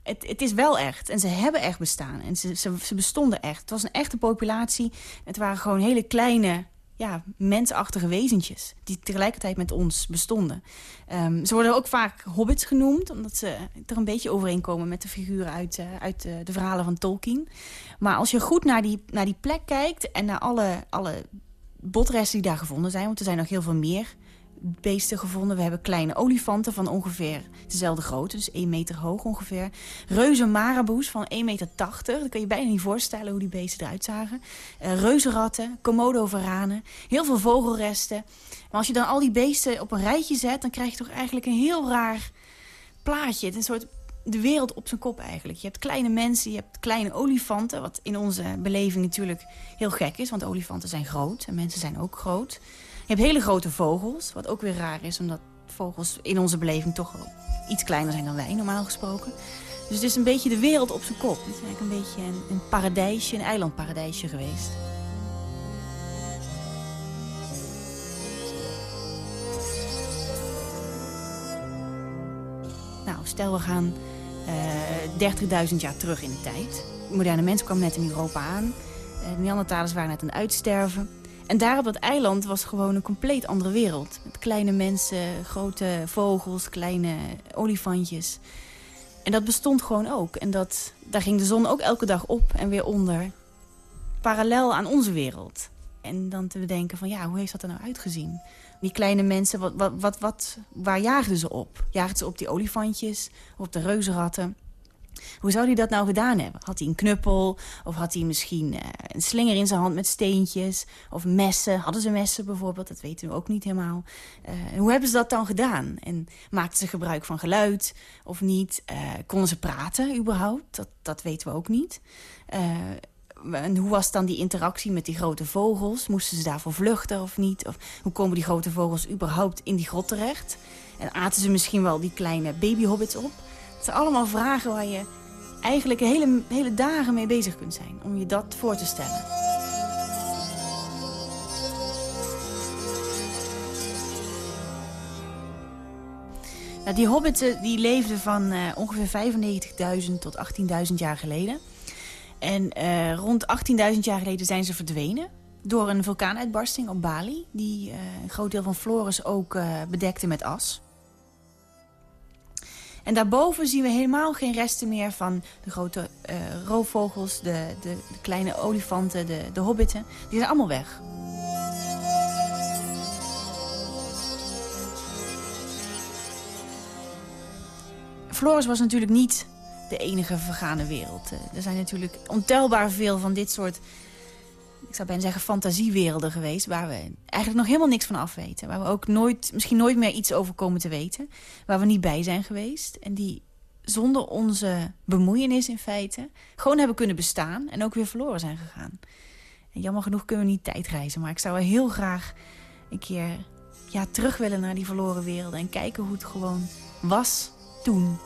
Het, het, is wel echt. En ze hebben echt bestaan. En ze, ze, ze bestonden echt. Het was een echte populatie. Het waren gewoon hele kleine ja, mensachtige wezentjes die tegelijkertijd met ons bestonden. Um, ze worden ook vaak hobbits genoemd, omdat ze er een beetje overeenkomen met de figuren uit, uh, uit uh, de verhalen van Tolkien. Maar als je goed naar die, naar die plek kijkt en naar alle, alle botresten die daar gevonden zijn, want er zijn nog heel veel meer beesten gevonden. We hebben kleine olifanten van ongeveer dezelfde grootte, dus 1 meter hoog ongeveer. Reuze maraboes van 1,80 meter. Dat kun je bijna niet voorstellen hoe die beesten eruit zagen. Uh, reuzenratten, komodo-varanen, heel veel vogelresten. Maar als je dan al die beesten op een rijtje zet, dan krijg je toch eigenlijk een heel raar plaatje. Het is een soort de wereld op zijn kop eigenlijk. Je hebt kleine mensen, je hebt kleine olifanten... wat in onze beleving natuurlijk heel gek is... want olifanten zijn groot en mensen zijn ook groot. Je hebt hele grote vogels, wat ook weer raar is... omdat vogels in onze beleving toch wel iets kleiner zijn dan wij, normaal gesproken. Dus het is een beetje de wereld op zijn kop. Het is eigenlijk een beetje een, een paradijsje, een eilandparadijsje geweest. Nou, stel we gaan uh, 30.000 jaar terug in de tijd. De moderne mens kwam net in Europa aan. De Neandertalers waren net aan het uitsterven. En daar op dat eiland was gewoon een compleet andere wereld. Met kleine mensen, grote vogels, kleine olifantjes. En dat bestond gewoon ook. En dat, daar ging de zon ook elke dag op en weer onder. Parallel aan onze wereld. En dan te bedenken van ja, hoe heeft dat er nou uitgezien? Die kleine mensen, wat, wat, wat, waar jaagden ze op? Jaagden ze op die olifantjes, op de reuzenratten? Hoe zou hij dat nou gedaan hebben? Had hij een knuppel? Of had hij misschien uh, een slinger in zijn hand met steentjes? Of messen? Hadden ze messen bijvoorbeeld? Dat weten we ook niet helemaal. Uh, hoe hebben ze dat dan gedaan? En maakten ze gebruik van geluid of niet? Uh, konden ze praten überhaupt? Dat, dat weten we ook niet. en hoe was dan die interactie met die grote vogels? Moesten ze daarvoor vluchten of niet? Of hoe komen die grote vogels überhaupt in die grot terecht? En aten ze misschien wel die kleine babyhobbits op? Allemaal vragen waar je eigenlijk hele, hele dagen mee bezig kunt zijn. Om je dat voor te stellen. Nou, die hobbits die leefden van uh, ongeveer 95.000 tot 18.000 jaar geleden. En uh, rond 18.000 jaar geleden zijn ze verdwenen. Door een vulkaanuitbarsting op Bali. Die uh, een groot deel van Flores ook bedekte met as. En daarboven zien we helemaal geen resten meer van de grote uh, roofvogels, de, de, de, kleine olifanten, de, de. Die zijn allemaal weg. Floris was natuurlijk niet de enige vergane wereld. Er zijn natuurlijk ontelbaar veel van dit soort zou bijna zeggen, fantasiewerelden geweest... waar we eigenlijk nog helemaal niks van afweten. Waar we ook nooit, misschien nooit meer iets over komen te weten. Waar we niet bij zijn geweest. En die zonder onze bemoeienis in feite... gewoon hebben kunnen bestaan en ook weer verloren zijn gegaan. En jammer genoeg kunnen we niet tijdreizen. Maar ik zou heel graag een keer ja, terug willen naar die verloren werelden... en kijken hoe het gewoon was toen.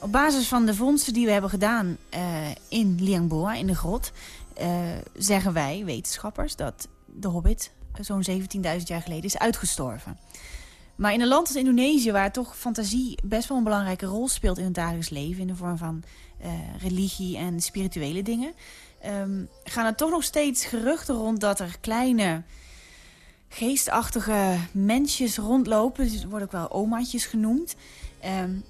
Op basis van de vondsten die we hebben gedaan uh, in Liangboa, in de grot... Uh, zeggen wij, wetenschappers, dat de hobbit zo'n 17.000 jaar geleden is uitgestorven. Maar in een land als Indonesië, waar toch fantasie best wel een belangrijke rol speelt in het dagelijks leven... in de vorm van religie en spirituele dingen... Um, gaan er toch nog steeds geruchten rond dat er kleine geestachtige mensjes rondlopen. Ze worden ook wel omaatjes genoemd. Um,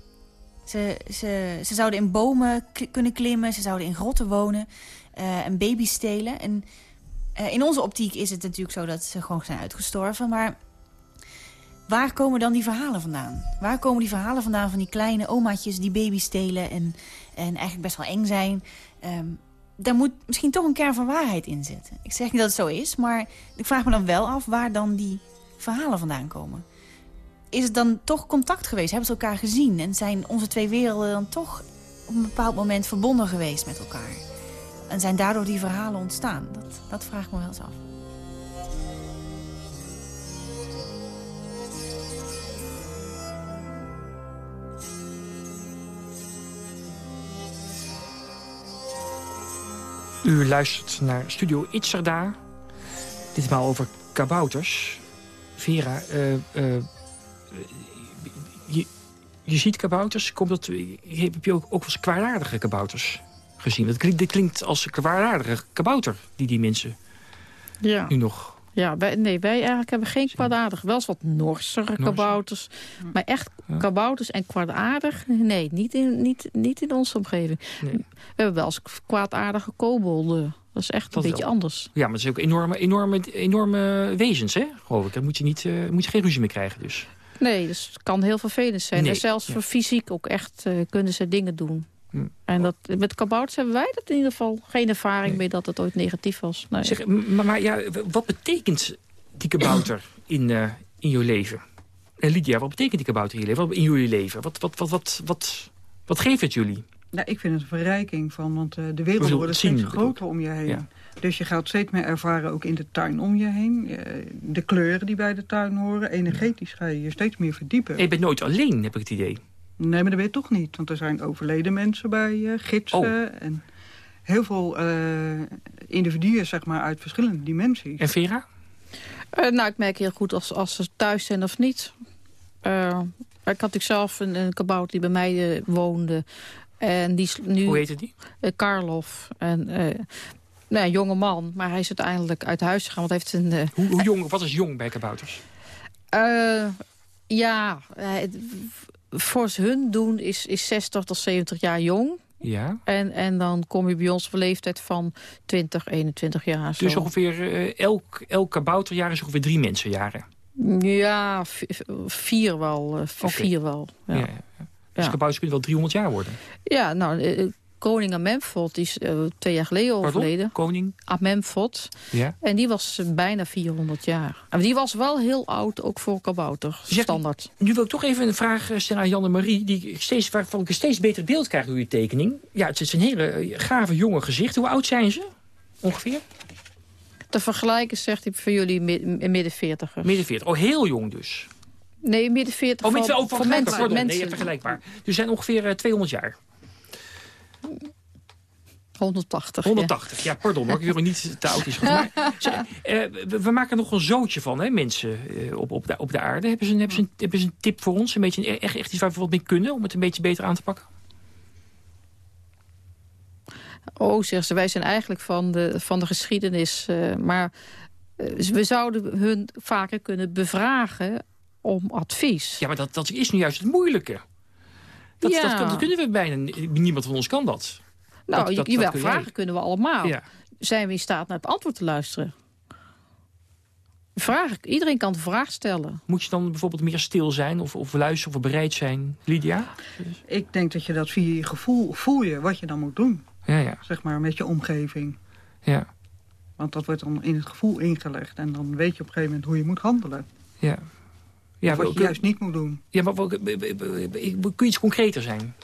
ze, ze, ze zouden in bomen kunnen klimmen, ze zouden in grotten wonen uh, en baby's stelen. En uh, in onze optiek is het natuurlijk zo dat ze gewoon zijn uitgestorven. Maar waar komen dan die verhalen vandaan? Waar komen die verhalen vandaan van die kleine omaatjes die baby's stelen en, en eigenlijk best wel eng zijn? Um, daar moet misschien toch een kern van waarheid in zitten. Ik zeg niet dat het zo is, maar ik vraag me dan wel af waar dan die verhalen vandaan komen. Is het dan toch contact geweest? Hebben ze elkaar gezien? En zijn onze twee werelden dan toch op een bepaald moment verbonden geweest met elkaar? En zijn daardoor die verhalen ontstaan? Dat, dat vraag ik me wel eens af. U luistert naar Studio Itzerda. Ditmaal over kabouters. Vera, uh, je, je ziet kabouters. Komt dat, heb je ook, ook wel eens kwaadaardige kabouters gezien? Dat klinkt, dit klinkt als een kwaadaardige kabouter die die mensen ja. nu nog... Ja, wij, nee, wij eigenlijk hebben geen kwaadaardig. Wel eens wat norsere kabouters. Maar echt kabouters en kwaadaardig? Nee, niet in, niet, niet in onze omgeving. Nee. We hebben wel eens kwaadaardige kobolden. Dat is echt Dat een beetje wel. anders. Ja, maar het zijn ook enorme, enorme, enorme wezens, hè? Geloof ik. Daar moet je, niet, eh, moet je geen ruzie mee krijgen, dus. Nee, dus het kan heel vervelend zijn. Nee, en zelfs ja. voor fysiek ook echt eh, kunnen ze dingen doen. Hm. En dat, met kabouters hebben wij dat in ieder geval geen ervaring mee dat het ooit negatief was. Nee. Zeg, maar, maar ja, wat betekent die kabouter [clears throat] in, eh, in jouw leven? En Lydia, wat betekent die kabouter in, je leven? Wat- in jullie leven? Wat, wat, wat, wat, wat, wat geeft het jullie? Nou, ik vind het een verrijking van, want eh, de wereld wordt steeds groter om je heen. Ja. Dus je gaat steeds meer ervaren, ook in de tuin om je heen. Eh, de kleuren die bij de tuin horen. Energetisch ga je je steeds meer verdiepen. En je bent nooit alleen, heb ik het idee. Nee, maar dat weet je toch niet. Want er zijn overleden mensen bij je, gidsen. Oh. En heel veel eh, individuen zeg maar, uit verschillende dimensies. En Vera? Eh, nou, ik merk heel goed als, als ze thuis zijn of niet. Eh, ik had ik zelf een, een kabouter die bij mij eh, woonde. En die is nu... Hoe heette die? Eh, Karloff. En, eh, nou, een jonge man, maar hij is uiteindelijk uit huis gegaan. Want hij heeft een... eh, Hoe, hoe jong, wat is jong bij kabouters? eh, ja, eh, voor hun doen is, is 60 tot 70 jaar jong. Ja. En, en dan kom je bij ons op een leeftijd van 20, 21 jaar. Zo. Dus ongeveer eh, elk, elk kabouterjaar is ongeveer drie mensenjaren. Ja, vier wel. Vier wel. Ja. Ja. ja. Dus kabouters kunnen wel 300 jaar worden. Ja, nou, koning Amemfot die is eh, twee jaar geleden Pardon? overleden. Koning? Amemfot. Ja. En die was eh, bijna 400 jaar. En die was wel heel oud, ook voor kabouter. Zeg, Standaard. Nu wil ik toch even een vraag eh, stellen aan Janne-Marie... Die ik steeds, waarvan ik een steeds beter beeld krijg door je tekening. Ja, het is een hele gave jonge gezicht. Hoe oud zijn ze? Ongeveer? Te vergelijken zegt hij voor jullie mid- midden 40 Midden 40. Oh, heel jong dus. Nee, midden 40 Oh, voor, oh, voor mensen. mensen. Nee, vergelijkbaar. Dus zijn ongeveer eh, 200 jaar. 180. 180, ja, pardon hoor. Ik wil er niet te oud is. Maar, [laughs] zeg, eh, we, we maken er nog een zootje van, hè, mensen eh, op, op, de, op de aarde. Hebben ze, een, hebben, ze een, hebben ze een tip voor ons? Een beetje, een- echt, echt iets waar we wat mee kunnen om het een beetje beter aan te pakken? Oh, zeggen ze, wij zijn eigenlijk van de, van de geschiedenis. eh, maar eh, we zouden hun vaker kunnen bevragen om advies. Ja, maar dat, dat is nu juist het moeilijke. Dat, Ja. dat, kunnen we bijna... Niemand van ons kan dat. nou, dat, dat, jawel, dat kun jij. vragen kunnen we allemaal. Ja. Zijn we in staat naar het antwoord te luisteren? Vragen, iedereen kan de vraag stellen. Moet je dan bijvoorbeeld meer stil zijn of, of luisteren of bereid zijn? Lydia? Ik denk dat je dat via je gevoel voel je wat je dan moet doen. Ja, ja. Zeg maar met je omgeving. Ja, Want dat wordt dan in het gevoel ingelegd. En dan weet je op een gegeven moment hoe je moet handelen. ja. Ja, wat je juist niet moet doen. ja maar kun je iets concreter zijn?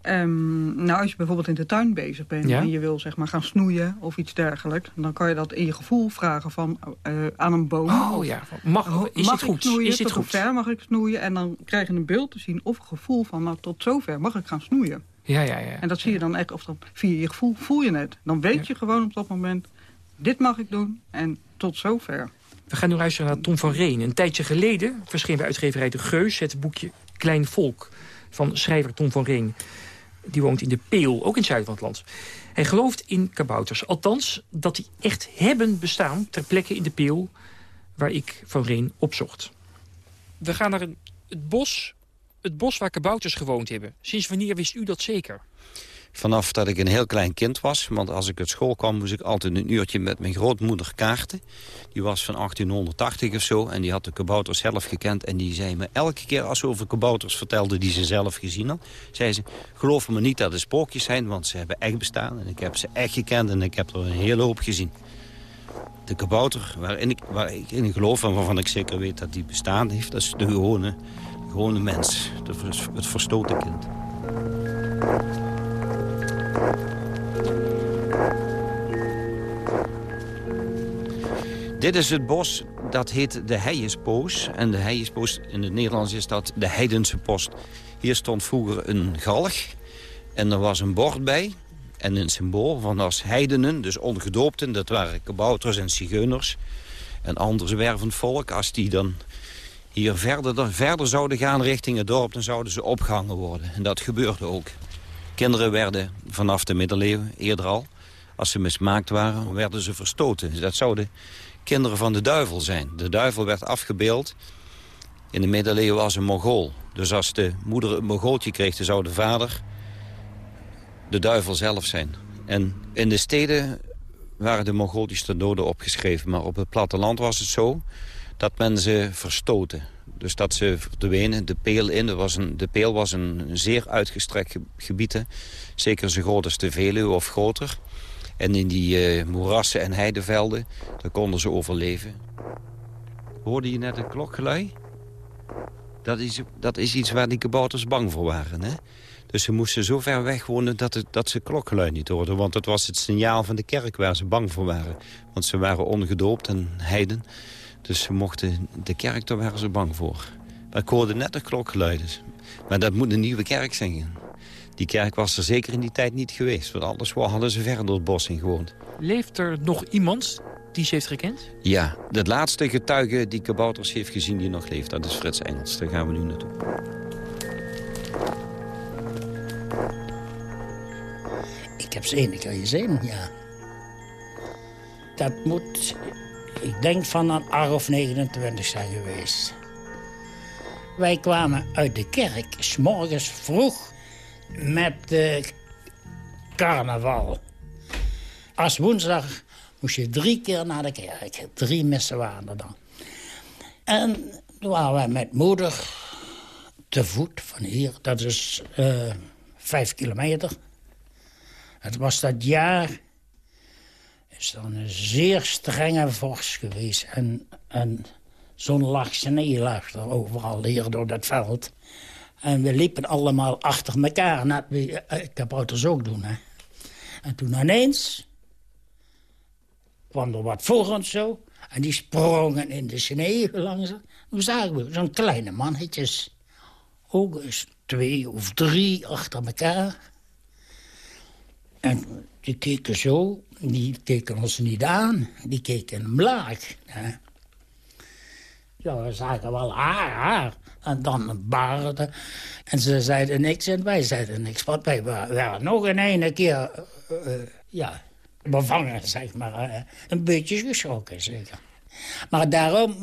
Ehm, nou, als je bijvoorbeeld in de tuin bezig bent Ja? en je wil zeg maar gaan snoeien of iets dergelijks, dan kan je dat in je gevoel vragen van eh, aan een boom. Oh ja, mag- is mag dit ik goed? Snoeien, Is hoe goed? ver mag ik snoeien? En dan krijg je een beeld te zien of een gevoel van, nou tot zover mag ik gaan snoeien. Ja, ja, ja. En dat zie je dan echt, of dan via je gevoel voel je het. Dan weet je gewoon op dat moment, dit mag ik doen en tot zover. We gaan nu luisteren naar Tom van Reen. Een tijdje geleden verscheen bij uitgeverij De Geus... het boekje Klein Volk van schrijver Tom van Reen. Die woont in de Peel, ook in zuiden van het land. Hij gelooft in kabouters. Althans, dat die echt hebben bestaan... ter plekke in de Peel waar ik Van Reen opzocht. We gaan naar het, bos, het bos waar kabouters gewoond hebben. Sinds wanneer wist u dat zeker? Vanaf dat ik een heel klein kind was. Want als ik uit school kwam, moest ik altijd een uurtje met mijn grootmoeder kaarten. Die was van 1880 of zo. En die had de kabouters zelf gekend. En die zei me elke keer als ze over kabouters vertelde die ze zelf gezien had. Zei ze, geloof me niet dat het spookjes zijn. Want ze hebben echt bestaan. En ik heb ze echt gekend. En ik heb er een hele hoop gezien. De kabouter waarin ik, waar ik in geloof en waarvan ik zeker weet dat die bestaan heeft. Dat is de gewone, gewone mens. Het verstoten kind. Dit is het bos, dat heet de Heijespoos. En de Heijespoos, in het Nederlands is dat de Heidense post. Hier stond vroeger een galg. En er was een bord bij. En een symbool van als heidenen, dus ongedoopten. Dat waren kabouters en zigeuners. En ander zwervend volk. Als die dan hier verder, verder zouden gaan richting het dorp... dan zouden ze opgehangen worden. En dat gebeurde ook. Kinderen werden vanaf de middeleeuwen, eerder al... als ze mismaakt waren, werden ze verstoten. Dat zouden kinderen van de duivel zijn. De duivel werd afgebeeld in de middeleeuwen als een Mongool. Dus als de moeder een Mongooltje kreeg, dan zou de vader de duivel zelf zijn. En in de steden waren de Mongooltjes ten dode opgeschreven. Maar op het platteland was het zo dat men ze verstoten. Dus dat ze verdwenen, de peel in. Dat was een, de peel was een zeer uitgestrekt ge- gebied. Zeker zo groot als de Veluwe of groter. En in die eh, moerassen en heidevelden, daar konden ze overleven. Hoorde je net een klokgelui? Dat is, dat is iets waar die kabouters bang voor waren. Hè? Dus ze moesten zo ver weg wonen dat, het, dat ze klokgeluid niet hoorden. Want het was het signaal van de kerk waar ze bang voor waren. Want ze waren ongedoopt en heiden. Dus ze mochten de kerk, daar waren ze bang voor. Maar ik hoorde net een klokgeluid. dus. Maar dat moet een nieuwe kerk zijn. Die kerk was er zeker in die tijd niet geweest. Want anders hadden ze verder door het bos in gewoond. Leeft er nog iemand die ze heeft gekend? Ja, de laatste getuige die kabouters heeft gezien die nog leeft. Dat is Frits Engels. Daar gaan we nu naartoe. Ik heb ze één keer gezien, ja. Dat moet, ik denk van een jaar of 29 zijn geweest. Wij kwamen uit de kerk, s morgens vroeg, met de carnaval. Als woensdag moest je drie keer naar de kerk. Drie missen waren er dan. En toen waren wij met moeder te voet van hier. Dat is eh, vijf kilometer. Het was dat jaar... is dan een zeer strenge vorst geweest. En, en zo'n laag sneeuw lag er overal hier door dat veld. En we liepen allemaal achter elkaar. Net wie eh, kabouters ook doen, hè. En toen ineens kwam er wat voor ons zo. En die sprongen in de sneeuw langzaam. Toen zagen we zo'n kleine mannetjes. Ook eens twee of drie achter elkaar. En die keken zo, die keken ons niet aan. Die keken omlaag. Hè. Ja, we zagen wel haar, haar. En dan een baarden. En ze zeiden niks en wij zeiden niks. Want wij wa- waren nog een ene keer... eh, ja, bevangen, zeg maar. een beetje geschrokken, zeker. Maar daarom,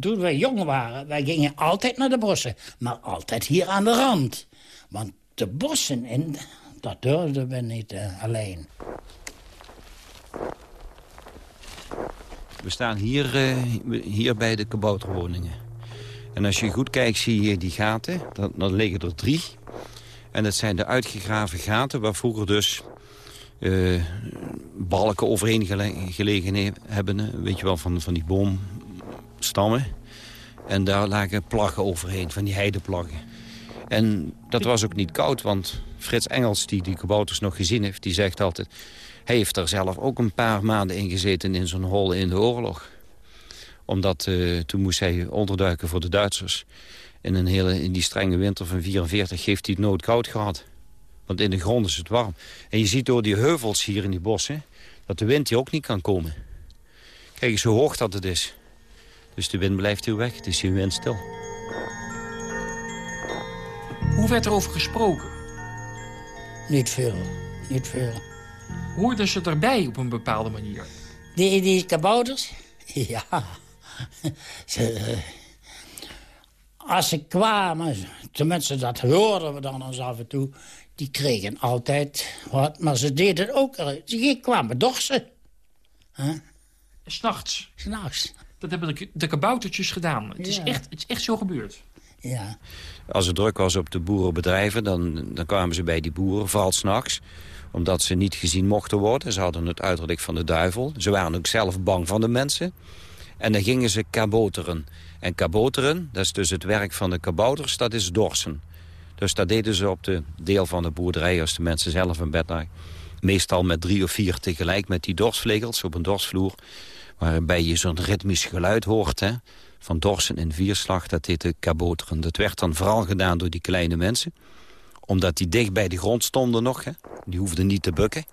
toen wij jong waren... wij gingen altijd naar de bossen. Maar altijd hier aan de rand. Want de bossen in, dat durfden we niet eh, alleen. We staan hier, eh, hier bij de kabouterwoningen. En als je goed kijkt zie je die gaten. Dan, liggen er drie. En dat zijn de uitgegraven gaten waar vroeger dus eh, balken overheen gele- gelegen he- hebben. eh, Weet je wel, van, van die boomstammen. En daar lagen plaggen overheen, van die heideplaggen. En dat was ook niet koud, want Frits Engels, die die kabouters nog gezien heeft... die zegt altijd, hij heeft er zelf ook een paar maanden in gezeten in zo'n hol in de oorlog. Omdat uh, toen moest hij onderduiken voor de Duitsers. In, een hele, in die strenge winter van 44 heeft hij het nooit koud gehad. Want in de grond is het warm. En je ziet door die heuvels hier in die bossen... dat de wind hier ook niet kan komen. Kijk eens hoe hoog dat het is. Dus de wind blijft hier weg. Het is hier windstil. Hoe werd er over gesproken? Niet veel. Niet veel. Hoorden ze erbij op een bepaalde manier? Die, die kabouters? [laughs] Ja. Ze, eh, als ze kwamen, tenminste dat hoorden we dan eens af en toe... die kregen altijd wat, maar ze deden ook... Ze kwamen dorsen. Huh? S'nachts? S'nachts. Dat hebben de, de kaboutertjes gedaan. Het, is echt, het is echt zo gebeurd. Ja. Als het druk was op de boerenbedrijven, dan, dan kwamen ze bij die boeren, vooral s'nachts omdat ze niet gezien mochten worden. Ze hadden het uiterlijk van de duivel. Ze waren ook zelf bang van de mensen. En dan gingen ze kaboteren. En kaboteren, dat is dus het werk van de kabouters, dat is dorsen. Dus dat deden ze op de deel van de boerderij als de mensen zelf in bed lagen. Meestal met drie of vier tegelijk met die dorsvlegels op een dorsvloer. Waarbij je zo'n ritmisch geluid hoort hè, van dorsen in vierslag. Dat heette kaboteren. Dat werd dan vooral gedaan door die kleine mensen omdat die dicht bij de grond stonden nog. Hè. Die hoefden niet te bukken.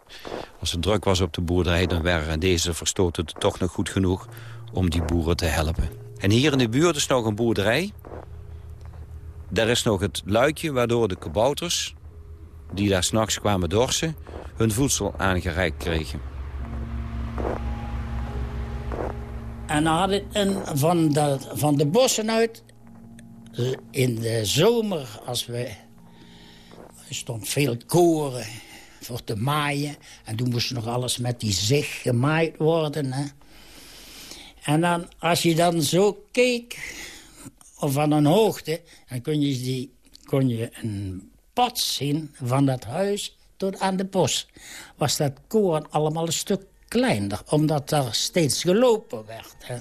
Als het druk was op de boerderij, dan waren deze verstoten toch nog goed genoeg om die boeren te helpen. En hier in de buurt is nog een boerderij. Daar is nog het luikje waardoor de kabouters, die daar s'nachts kwamen dorsen, hun voedsel aangereikt kregen. En dan had het van, de, van de bossen uit, in de zomer, als we... Er stond veel koren voor te maaien. En toen moest nog alles met die zicht gemaaid worden. Hè. En dan, als je dan zo keek, of van een hoogte... dan kon je, die, kon je een pad zien van dat huis tot aan de bos. Was dat koren allemaal een stuk kleiner, omdat er steeds gelopen werd. Hè.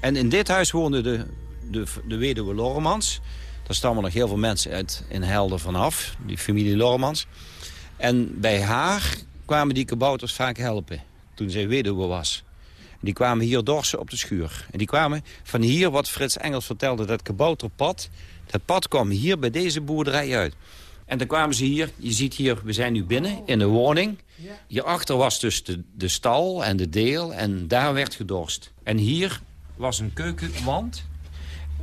En in dit huis woonde de, de, de weduwe Lormans. Daar stammen nog heel veel mensen uit in Helden vanaf, die familie Lormans. En bij haar kwamen die kabouters vaak helpen, toen zij weduwe was. Die kwamen hier dorsen op de schuur. En die kwamen van hier, wat Frits Engels vertelde, dat kabouterpad. Dat pad kwam hier bij deze boerderij uit. En dan kwamen ze hier, je ziet hier, we zijn nu binnen in de woning. Hierachter was dus de, de stal en de deel en daar werd gedorst. En hier was een keukenwand.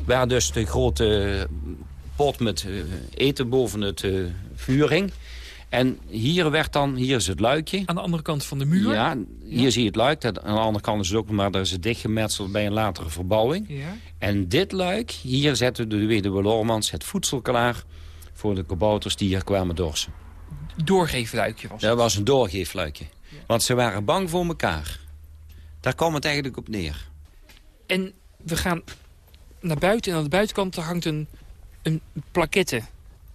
Waar dus de grote pot met eh, eten boven het uh, vuur hing. En hier werd dan, hier is het luikje. Aan de andere kant van de muur? Ja, hier zie je het luik. Aan de andere kant is het ook, maar daar is het dichtgemetseld bij een latere verbouwing. Ja. En dit luik, hier zette de weduwe Lormans het voedsel klaar voor de kabouters die hier kwamen dorsen. Doorgeefluikje was het? Dat was een doorgeefluikje. Want ze waren bang voor elkaar. Daar kwam het eigenlijk op neer. En we gaan naar buiten en aan de buitenkant hangt een, een plaquette.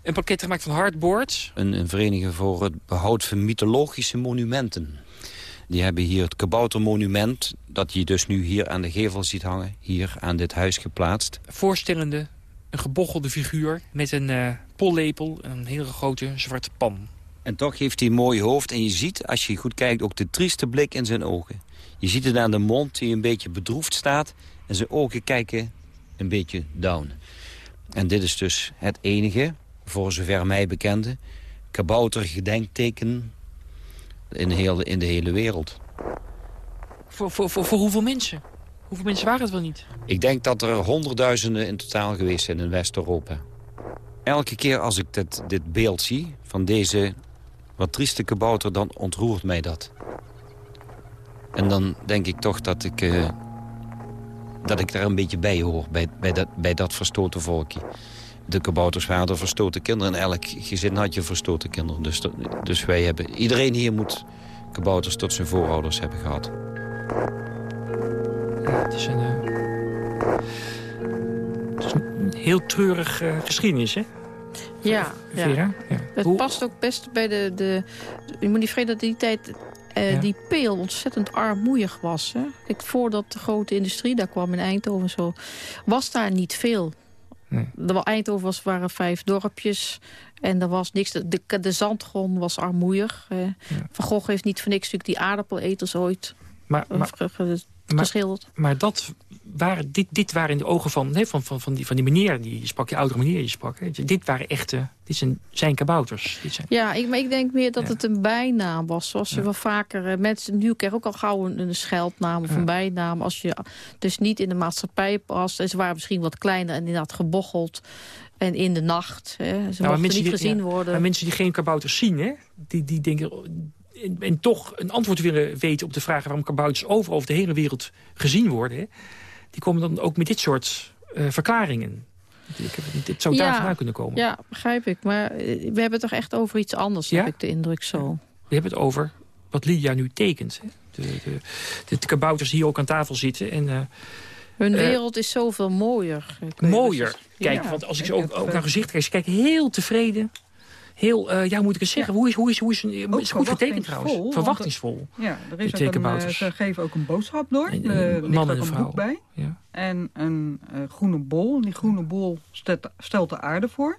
Een plaquette gemaakt van hardboards. Een, een vereniging voor het behoud van mythologische monumenten. Die hebben hier het kaboutermonument... dat je dus nu hier aan de gevel ziet hangen. Hier aan dit huis geplaatst. Voorstellende een gebochelde figuur met een uh, pollepel en een hele grote zwarte pan. En toch heeft hij een mooi hoofd. En je ziet, als je goed kijkt, ook de trieste blik in zijn ogen. Je ziet het aan de mond die een beetje bedroefd staat. En zijn ogen kijken een beetje down. En dit is dus het enige, voor zover mij bekende... kaboutergedenkteken in de hele, in de hele wereld. Voor, voor, voor, voor hoeveel mensen? Hoeveel mensen waren het wel niet? Ik denk dat er honderdduizenden in totaal geweest zijn in West-Europa. Elke keer als ik dit, dit beeld zie van deze wat trieste kabouter... dan ontroert mij dat. En dan denk ik toch dat ik, uh, dat ik daar een beetje bij hoor, bij, bij, dat, bij dat verstoten volkje. De kabouters waren er verstoten kinderen. En elk gezin had je verstoten kinderen. Dus, dus wij hebben, iedereen hier moet kabouters tot zijn voorouders hebben gehad. Ja, het is een, uh, het is een heel treurig uh, geschiedenis, hè? Ja, Vera? ja. ja. het Hoe- past ook best bij de... de je moet niet vergeten dat die tijd eh, Ja. die peel ontzettend armoeig was. Hè? Kijk, voordat de grote industrie daar kwam in Eindhoven en zo... was daar niet veel. De Eindhoven was, waren vijf dorpjes. En er was niks. De, de, zandgrond was armoeig. Eh. Van Gogh heeft niet voor niks natuurlijk die aardappeleters ooit maar, eh, maar, geschilderd. Maar dat waren, dit, dit waren in de ogen van, nee, van, van, van, die, van die meneer die je sprak, die oudere meneer die je sprak. Hè. Dit waren echte, dit zijn, zijn kabouters. Dit zijn, Ja, ik, maar ik denk meer dat het een bijnaam was. Zoals je wel vaker... eh, mensen nu krijgen ook al gauw een, een scheldnaam of een bijnaam. Als je dus niet in de maatschappij past. En ze waren misschien wat kleiner en inderdaad gebocheld. En in de nacht. Hè. Ze Nou, mochten mensen niet die- gezien worden. Maar mensen die geen kabouters zien, hè, die, die denken... En, en toch een antwoord willen weten op de vraag... waarom kabouters overal over de hele wereld gezien worden... Hè, die komen dan ook met dit soort eh, verklaringen. Ik heb, dit zou daar vandaan kunnen komen. Ja, begrijp ik. Maar eh, we hebben het toch echt over iets anders, Ja? heb ik de indruk zo. We hebben het over wat Lydia nu tekent. Hè. De, de, de, de kabouters die hier ook aan tafel zitten. En, eh, Hun wereld is zoveel mooier. Mooier. het. Kijk, Ja. want als ik zo ook, ook naar gezicht kijk, ze kijken heel tevreden. Heel, eh, ja, moet ik het zeggen? Hoe is, hoe is, hoe is, een, Ook is goed getekend trouwens. want- Verwachtingsvol. Ja, er is ook een, eh, ze geven ook een boodschap door. Een- Er een ligt man ook en een vrouw. boek bij. Ja. En een eh, groene bol. En die groene bol stelt, stelt de aarde voor.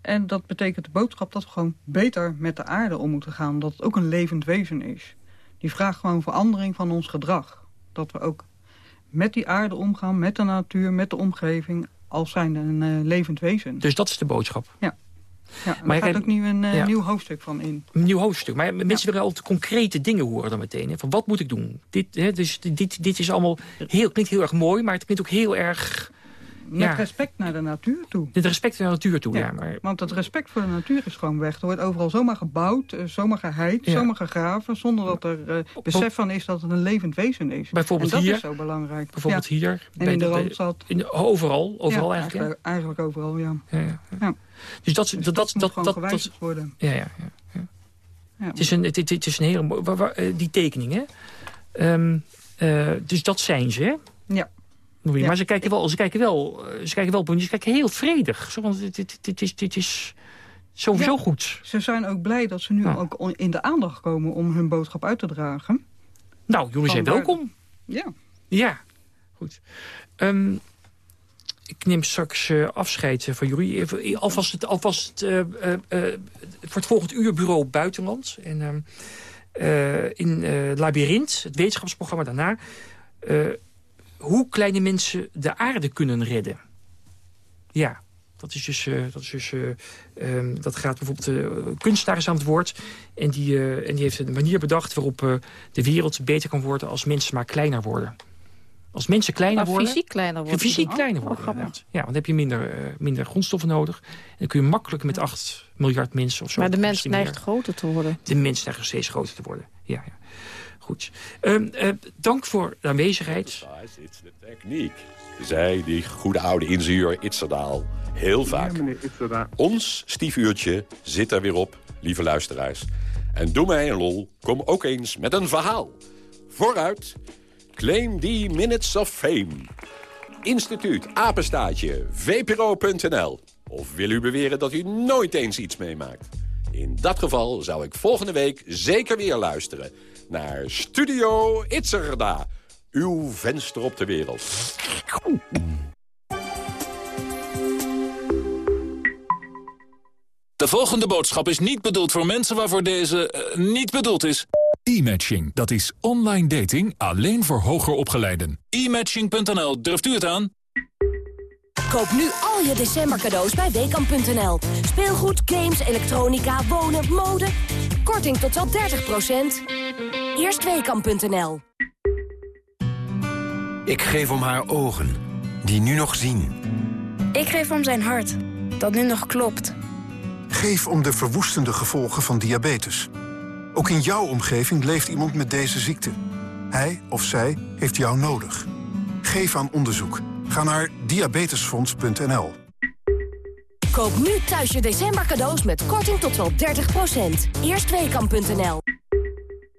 En dat betekent de boodschap dat we gewoon beter met de aarde om moeten gaan. Dat het ook een levend wezen is. Die vraagt gewoon verandering van ons gedrag. Dat we ook met die aarde omgaan, met de natuur, met de omgeving... als zijn een eh, levend wezen. Dus dat is de boodschap. Ja. Ja, Maar daar gaat ook nu een eh, ja. nieuw hoofdstuk van in. Een nieuw hoofdstuk. Maar mensen willen altijd concrete dingen horen dan meteen. Hè? Van wat moet ik doen? Dit, hè, dus dit, dit is allemaal heel, klinkt heel erg mooi, maar het klinkt ook heel erg... Met ja, respect naar de natuur toe. met respect naar de natuur toe. Ja. maar, Want het respect voor de natuur is gewoon weg. Er wordt overal zomaar gebouwd, eh, zomaar geheid, Ja. zomaar gegraven... zonder dat er eh, besef van is dat het een levend wezen is. Bijvoorbeeld en dat hier. is zo belangrijk. bijvoorbeeld hier. En in de Randstad. in de- overal, overal eigenlijk. hè? Eigenlijk overal, ja. Dus dat, dat, dat, dat, moet dat, gewoon dat, gewijzigd worden. Ja, ja, ja. Het, is een, het, het- het is een hele waar- waar- eh, Die tekening, hè? Ehm, eh, dus dat zijn ze, hè? Ja. Ja. Maar ze kijken wel, ze kijken wel, eh, ze kijken wel, op ze kijken heel vredig. Zo, want dit, dit, dit is, dit is sowieso Ja. goed. Ze zijn ook blij dat ze nu ook in de aandacht komen om hun boodschap uit te dragen. Nou, jullie zijn welkom. Ja. Ja, goed. Ehm, ik neem straks eh, afscheid eh, van jullie. Even, alvast het, alvast het, voor het volgend uur bureau Buitenland. En, ehm, eh, in Labyrinth, het wetenschapsprogramma daarna. Eh, hoe kleine mensen de aarde kunnen redden. Ja, dat is dus... eh, dat, is dus eh, ehm, dat gaat bijvoorbeeld... eh kunstenaar is aan het woord. En die, eh, en die heeft een manier bedacht waarop eh, de wereld beter kan worden... als mensen maar kleiner worden. Als mensen kleiner worden... fysiek kleiner worden. Fysiek kleiner oh, worden. Ja, want dan heb je minder, eh, minder grondstoffen nodig. En dan kun je makkelijk met 8 miljard mensen of zo... Maar de mens neigt groter te worden. De mens neigt steeds groter te worden. Ja, ja. Goed. Ehm, eh, dank voor de aanwezigheid. It's the techniek. Zij, die goede oude ingenieur Itzerdaal, heel vaak. Ons stiefuurtje zit er weer op, lieve luisteraars. En doe mij een lol, kom ook eens met een verhaal. Vooruit, claim die minutes of fame. Instituut, apenstaatje, vpro.nl. Of wil u beweren dat u nooit eens iets meemaakt? In dat geval zou ik volgende week zeker weer luisteren... naar Studio Itzerda, uw venster op de wereld. De volgende boodschap is niet bedoeld voor mensen waarvoor deze eh, niet bedoeld is. E-matching, dat is online dating alleen voor hoger opgeleiden. E-matching.nl, durft u het aan? Koop nu al je december cadeaus bij Weekamp.nl. Speelgoed, games, elektronica, wonen, mode. Korting tot wel 30%. Eerst Weekamp.nl. Ik geef om haar ogen, die nu nog zien. Ik geef om zijn hart, dat nu nog klopt. Geef om de verwoestende gevolgen van diabetes. Ook in jouw omgeving leeft iemand met deze ziekte. Hij of zij heeft jou nodig. Geef aan onderzoek. Ga naar diabetesfonds.nl. Koop nu thuis je december cadeaus met korting tot wel 30%. Eerst Weekamp.nl.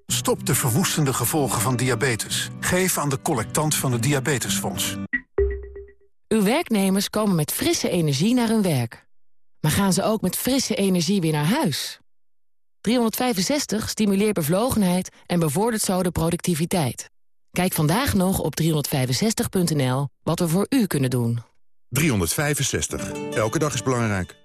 Stop de verwoestende gevolgen van diabetes. Geef aan de collectant van het Diabetesfonds. Uw werknemers komen met frisse energie naar hun werk. Maar gaan ze ook met frisse energie weer naar huis? 365 stimuleert bevlogenheid en bevordert zo de productiviteit. Kijk vandaag nog op 365.nl wat we voor u kunnen doen. 365. Elke dag is belangrijk.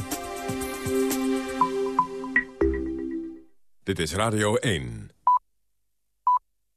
Dit is Radio 1.